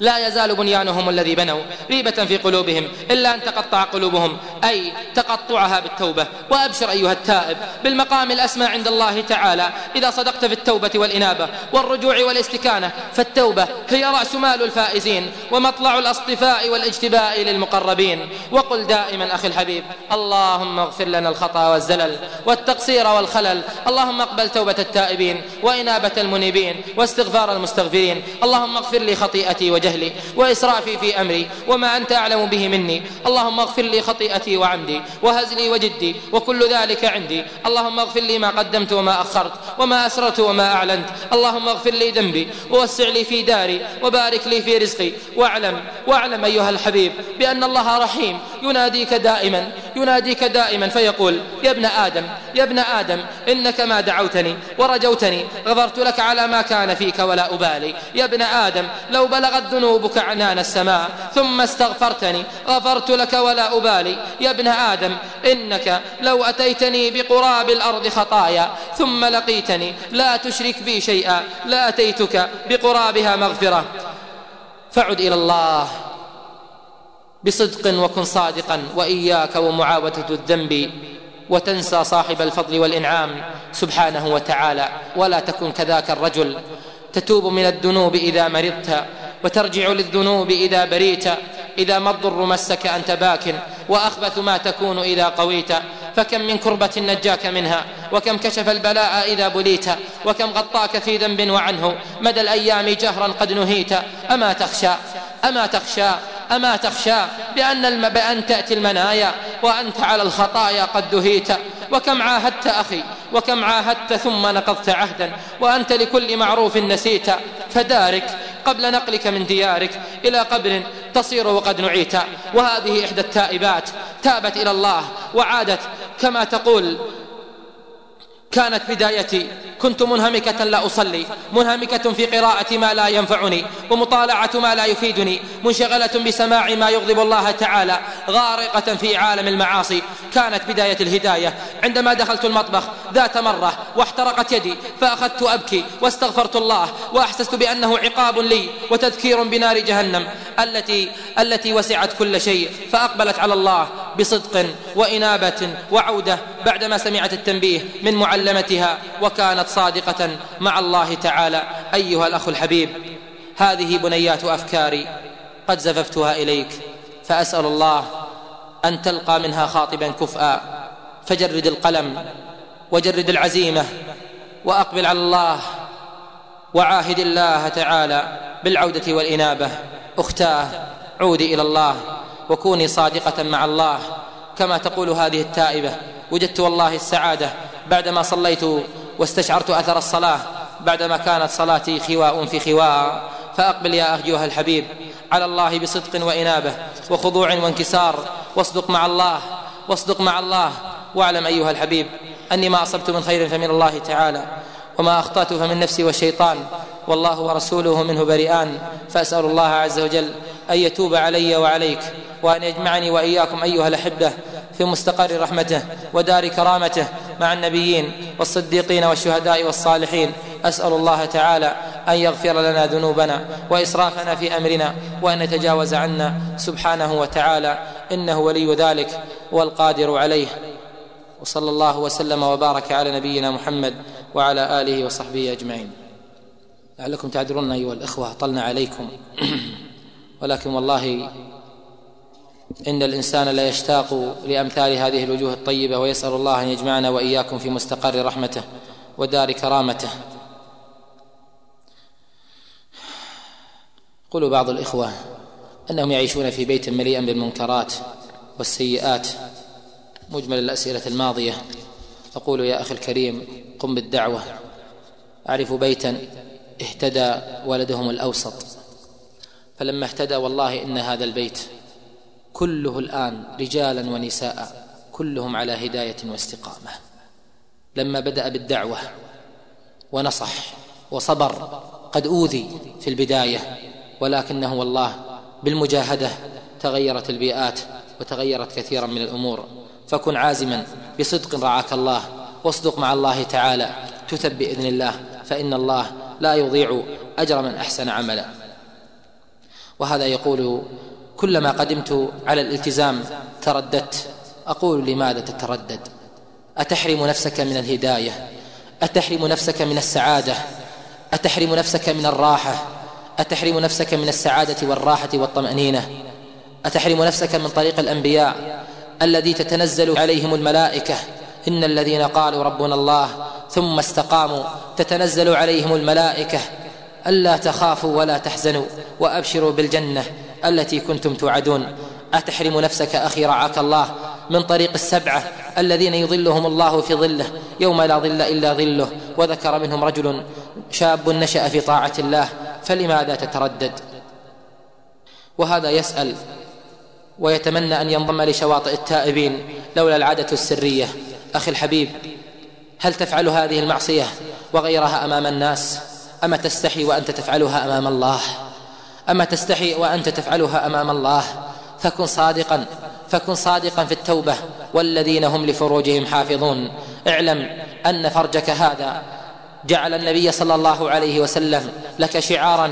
لا يزال بنيانهم الذي بنوا ريبة في قلوبهم إلا أن تقطع قلوبهم أي تقطعها بالتوبة. وأبشر أيها التائب بالمقام الأسمى عند الله تعالى. إذا صدقت في التوبة والإنابة والرجوع والاستكانة فالتوبة هي رأس مال الفائزين ومطلع الأصطفاء والاجتباء للمقربين. وقل دائما أخي الحبيب اللهم اغفر لنا الخطأ والزلل والتقصير والخلل. اللهم اقبل توبة التائبين وإنابة المنيبين واستغفار المستغفرين. اللهم اغفر لي خطيئتي وجهلي جهلي وإسرافي في أمري وما أنت أعلم به مني. اللهم اغفر لي خطيئتي وعمدي وهزلي وجدي وكل ذلك عندي. اللهم اغفر لي ما قدمت وما أخرت وما أسرت وما أعلنت. اللهم اغفر لي ذنبي ووسع لي في داري وبارك لي في رزقي. واعلم واعلم أيها الحبيب بأن الله رحيم. يناديك دائما يناديك دائما فيقول يا ابن آدم يا ابن آدم إنك ما دعوتني ورجوتني غفرت لك على ما كان فيك ولا أبالي. يا ابن آدم لو بلغت ذنوبك عنان السماء ثم استغفرتني غفرت لك ولا أبالي. يا ابن آدم إنك لو أتيتني بقراب الأرض خطايا ثم لقيتني لا تشرك بي شيئا لاتيتك بقرابها مغفرة. فعد إلى الله بصدق وكن صادقا وإياك ومعاودة الذنب وتنسى صاحب الفضل والإنعام سبحانه وتعالى. ولا تكن كذاك الرجل. تتوب من الذنوب إذا مرضت. وترجع للذنوب إذا بريت إذا ما الضر مسك أنت باك. وأخبث ما تكون إذا قويت. فكم من كربة نجاك منها وكم كشف البلاء إذا بليت وكم غطاك في ذنب وعنه. مدى الأيام جهرا قد نهيت. أما تخشى أما تخشى أما تخشى بأن, الم... بأن تأتي المنايا وأنت على الخطايا قد دهيت. وكم عاهدت أخي وكم عاهدت ثم نقضت عهدا. وأنت لكل معروف نسيت. فدارك قبل نقلك من ديارك إلى قبر تصير وقد نعيت. وهذه إحدى التائبات. تابت إلى الله وعادت. كما تقول كانت بدايتي كنت منهمكة لا أصلي منهمكة في قراءة ما لا ينفعني ومطالعة ما لا يفيدني منشغلة بسماع ما يغضب الله تعالى غارقة في عالم المعاصي. كانت بداية الهداية. عندما دخلت المطبخ ذات مرة واحترقت يدي فأخذت أبكي واستغفرت الله وأحسست بأنه عقاب لي وتذكير بنار جهنم التي التي وسعت كل شيء فأقبلت على الله بصدق وإنابة وعودة بعدما سمعت التنبيه من معلمتها وكانت صادقة مع الله تعالى. أيها الأخ الحبيب هذه بنيات أفكاري قد زففتها إليك فأسأل الله أن تلقى منها خاطبا كفءا فجرد القلم وجرد العزيمة وأقبل على الله وعاهد الله تعالى بالعودة والإنابة. أختاه عودي إلى الله وكوني صادقة مع الله. كما تقول هذه التائبة وجدت والله السعادة بعدما صليت واستشعرت أثر الصلاة. بعدما كانت صلاتي خواء في خواء. فأقبل يا أيها الحبيب على الله بصدق وإنابة وخضوع وانكسار. واصدق مع الله واصدق مع الله. واعلم أيها الحبيب أني ما أصبت من خير فمن الله تعالى وما أخطأت فمن نفسي والشيطان والله ورسوله منه بريئان فأسأل الله عز وجل أن يتوب علي وعليك وأن يجمعني وإياكم أيها الأحبة في مستقر رحمته ودار كرامته مع النبيين والصديقين والشهداء والصالحين. أسأل الله تعالى أن يغفر لنا ذنوبنا وإسرافنا في أمرنا وأن يتجاوز عنا سبحانه وتعالى إنه ولي ذلك والقادر عليه. وصلى الله وسلم وبارك على نبينا محمد وعلى آله وصحبه أجمعين. لعلكم تعذرون أيها الإخوة طلنا عليكم. ولكن والله إن الإنسان لا يشتاق لأمثال هذه الوجوه الطيبة ويسأل الله أن يجمعنا وإياكم في مستقر رحمته ودار كرامته. يقول بعض الإخوة أنهم يعيشون في بيت مليئا بالمنكرات والسيئات. مجمل الأسئلة الماضية. أقول يا أخي الكريم قم بالدعوة. أعرف بيتا اهتدى ولدهم الأوسط. فلما اهتدى والله إن هذا البيت كله الآن رجالا ونساء كلهم على هداية واستقامة. لما بدأ بالدعوة ونصح وصبر قد أوذي في البداية ولكنه والله بالمجاهدة تغيرت البيئات وتغيرت كثيرا من الأمور. فكن عازما بصدق رعاك الله واصدق مع الله تعالى تثب باذن الله فإن الله لا يضيع أجر من أحسن عملا. وهذا يقول كلما قدمت على الالتزام ترددت. أقول لماذا تتردد؟ أتحرم نفسك من الهداية؟ أتحرم نفسك من السعادة؟ أتحرم نفسك من الراحة؟ أتحرم نفسك من السعادة والراحة والطمأنينة؟ أتحرم نفسك من طريق الأنبياء؟ الذي تتنزل عليهم الملائكة. إن الذين قالوا ربنا الله ثم استقاموا تتنزل عليهم الملائكة. ألا تخافوا ولا تحزنوا وأبشروا بالجنة التي كنتم توعدون. أتحرم نفسك أخي رعاك الله من طريق السبعة الذين يظلهم الله في ظله يوم لا ظل إلا ظله وذكر منهم رجل شاب نشأ في طاعة الله فلماذا تتردد؟ وهذا يسأل ويتمنى أن ينضم لشواطئ التائبين لولا العادة السرية. أخي الحبيب هل تفعل هذه المعصية وغيرها أمام الناس؟ أما تستحي وأنت تفعلها أمام الله؟ أما تستحي وأنت تفعلها أمام الله؟ فكن صادقا فكن صادقا في التوبة والذين هم لفروجهم حافظون. اعلم أن فرجك هذا جعل النبي صلى الله عليه وسلم لك شعارا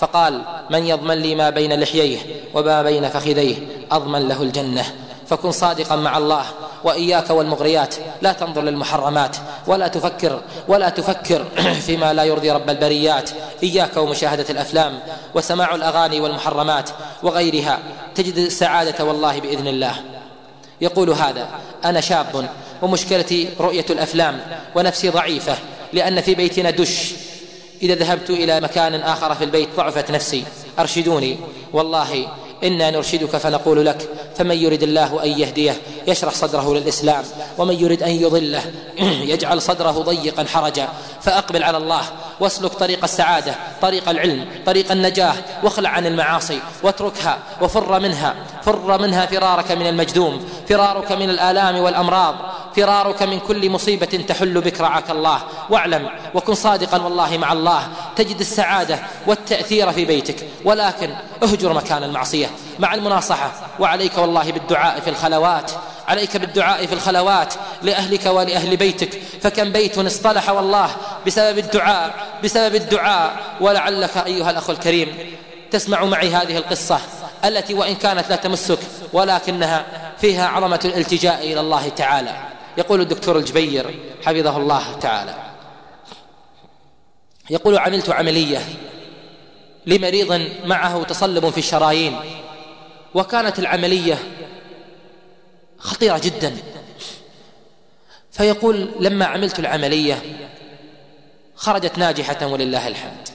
فقال من يضمن لي ما بين لحييه وما بين فخذيه؟ أضمن له الجنة. فكن صادقا مع الله وإياك والمغريات. لا تنظر للمحرمات ولا تفكر ولا تفكر فيما لا يرضي رب البريات. إياك ومشاهدة الأفلام وسماع الأغاني والمحرمات وغيرها. تجد السعادة والله بإذن الله. يقول هذا أنا شاب ومشكلتي رؤية الأفلام ونفسي ضعيفة لأن في بيتنا دش إذا ذهبت إلى مكان آخر في البيت ضعفت نفسي. أرشدوني. والله إنا نرشدك فنقول لك فمن يرد الله أن يهديه يشرح صدره للإسلام ومن يرد أن يضله يجعل صدره ضيقا حرجا فأقبل على الله واسلك طريق السعادة طريق العلم طريق النجاة واخلع عن المعاصي واتركها وفر منها فر منها فرارك من المجذوم فرارك من الآلام والأمراض فرارك من كل مصيبة تحل بك رعاك الله. واعلم وكن صادقا والله مع الله تجد السعادة والتأثير في بيتك ولكن اهجر مكان المعصية. مع المناصحة. وعليك والله بالدعاء في الخلوات. عليك بالدعاء في الخلوات. لأهلك ولأهل بيتك. فكم بيت اصطلح والله بسبب الدعاء بسبب الدعاء. ولعلك أيها الأخ الكريم تسمع معي هذه القصة التي وإن كانت لا تمسك ولكنها فيها عظمة الالتجاء إلى الله تعالى. يقول الدكتور الجبير حفظه الله تعالى. يقول عملت عملية. لمريض معه تصلب في الشرايين. وكانت العملية خطيرة جدا. فيقول لما عملت العملية خرجت ناجحة ولله الحمد.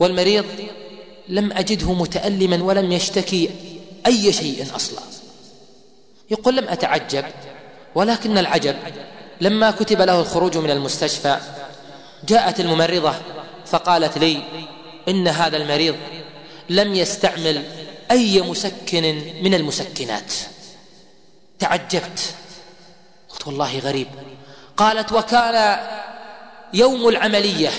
والمريض لم أجده متالما ولم يشتكي أي شيء أصلا. يقول لم أتعجب ولكن العجب لما كتب له الخروج من المستشفى جاءت الممرضة فقالت لي إن هذا المريض لم يستعمل أي مسكن من المسكنات. تعجبت. قلت والله غريب. قالت وكان يوم العملية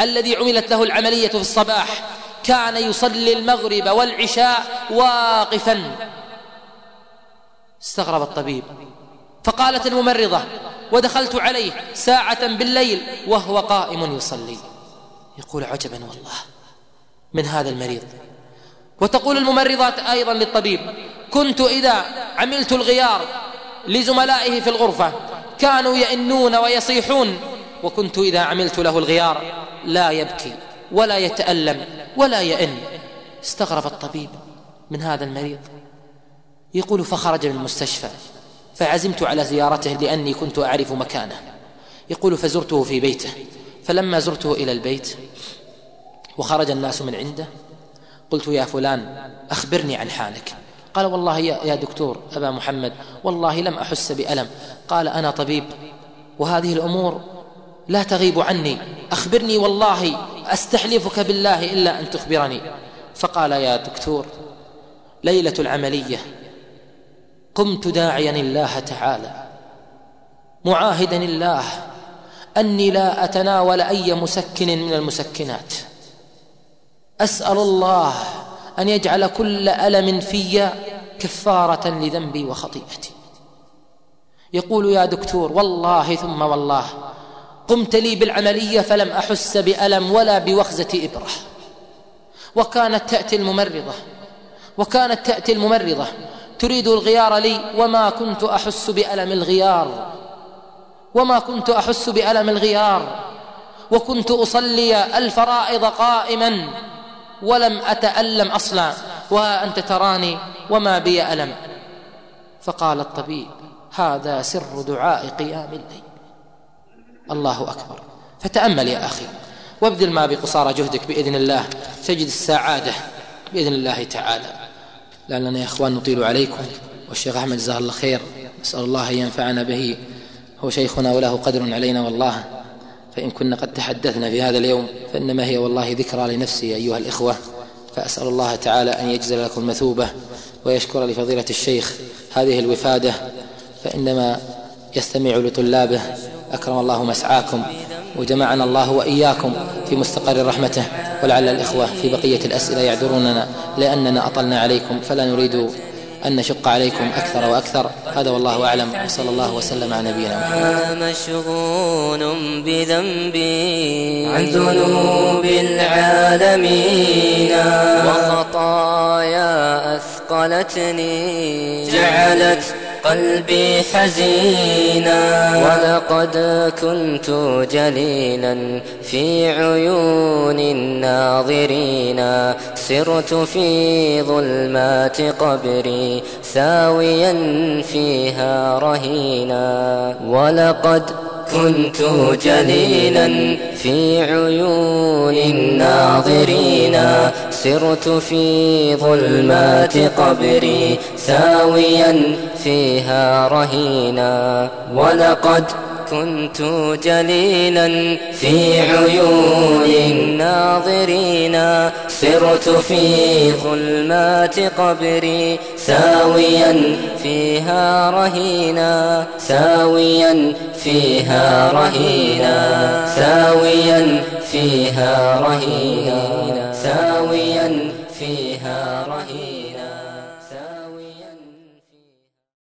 الذي عملت له العملية في الصباح كان يصلي المغرب والعشاء واقفا. استغرب الطبيب. فقالت الممرضة ودخلت عليه ساعة بالليل وهو قائم يصلي. يقول عجبا والله. من هذا المريض. وتقول الممرضات أيضا للطبيب كنت إذا عملت الغيار لزملائه في الغرفة كانوا يئنون ويصيحون وكنت إذا عملت له الغيار لا يبكي ولا يتألم ولا يئن. استغرب الطبيب من هذا المريض. يقول فخرج من المستشفى فعزمت على زيارته لأني كنت أعرف مكانه. يقول فزرته في بيته. فلما زرته إلى البيت وخرج الناس من عنده قلت يا فلان أخبرني عن حالك. قال والله يا, دكتور أبا محمد والله لم أحس بألم. قال أنا طبيب وهذه الأمور لا تغيب عني. أخبرني والله أستحلفك بالله إلا أن تخبرني. فقال يا دكتور ليلة العملية قمت داعيا الله تعالى معاهدا الله أني لا أتناول أي مسكن من المسكنات. أسأل الله أن يجعل كل ألم في كفارة لذنبي وخطيئتي. يقول يا دكتور والله ثم والله قمت لي بالعملية فلم أحس بألم ولا بوخزة إبرة. وكانت تأتي الممرضة وكانت تأتي الممرضة تريد الغيار لي وما كنت أحس بألم الغيار. وما كنت أحس بألم الغيار وكنت أصلي الفرائض قائما ولم أتألم أصلا وها أنت تراني وما بي ألم. فقال الطبيب هذا سر دعاء قيام الليل. الله أكبر. فتأمل يا أخي وابذل ما بقصارى جهدك بإذن الله. تجد السعادة بإذن الله تعالى. لعلنا يا إخوان نطيل عليكم والشيخ أحمد جزاه الله خير. نسأل الله أن ينفعنا به. هو شيخنا وله قدر علينا والله. فإن كنا قد تحدثنا في هذا اليوم فإنما هي والله ذكرى لنفسي أيها الإخوة. فأسأل الله تعالى أن يجزل لكم المثوبة ويشكر لفضيلة الشيخ هذه الوفادة. فإنما يستمع لطلابه. أكرم الله مسعاكم وجمعنا الله وإياكم في مستقر رحمته. ولعل الإخوة في بقية الأسئلة يعذروننا لأننا أطلنا عليكم فلا نريد أن نشق عليكم أكثر وأكثر. هذا والله أعلم. وصلى الله وسلم على نبينا محمد. مشغول بذنبي. عن ذنوب العالمين. وخطايا أثقلتني. جعلت قلبي حزينا. ولقد كنت جليلا في عيون الناظرين. سرت في ظلمات قبري ساويا فيها رهينا. ولقد كنت جليلا في عيون الناظرين. سرت في ظلمات قبري ساويا فيها رهينا. ولقد كنت جليلا في عيون الناظرين سرت في ظلمات قبري ساويا فيها رهينا ساويا فيها رهينا ساويا فيها رهينا ساويا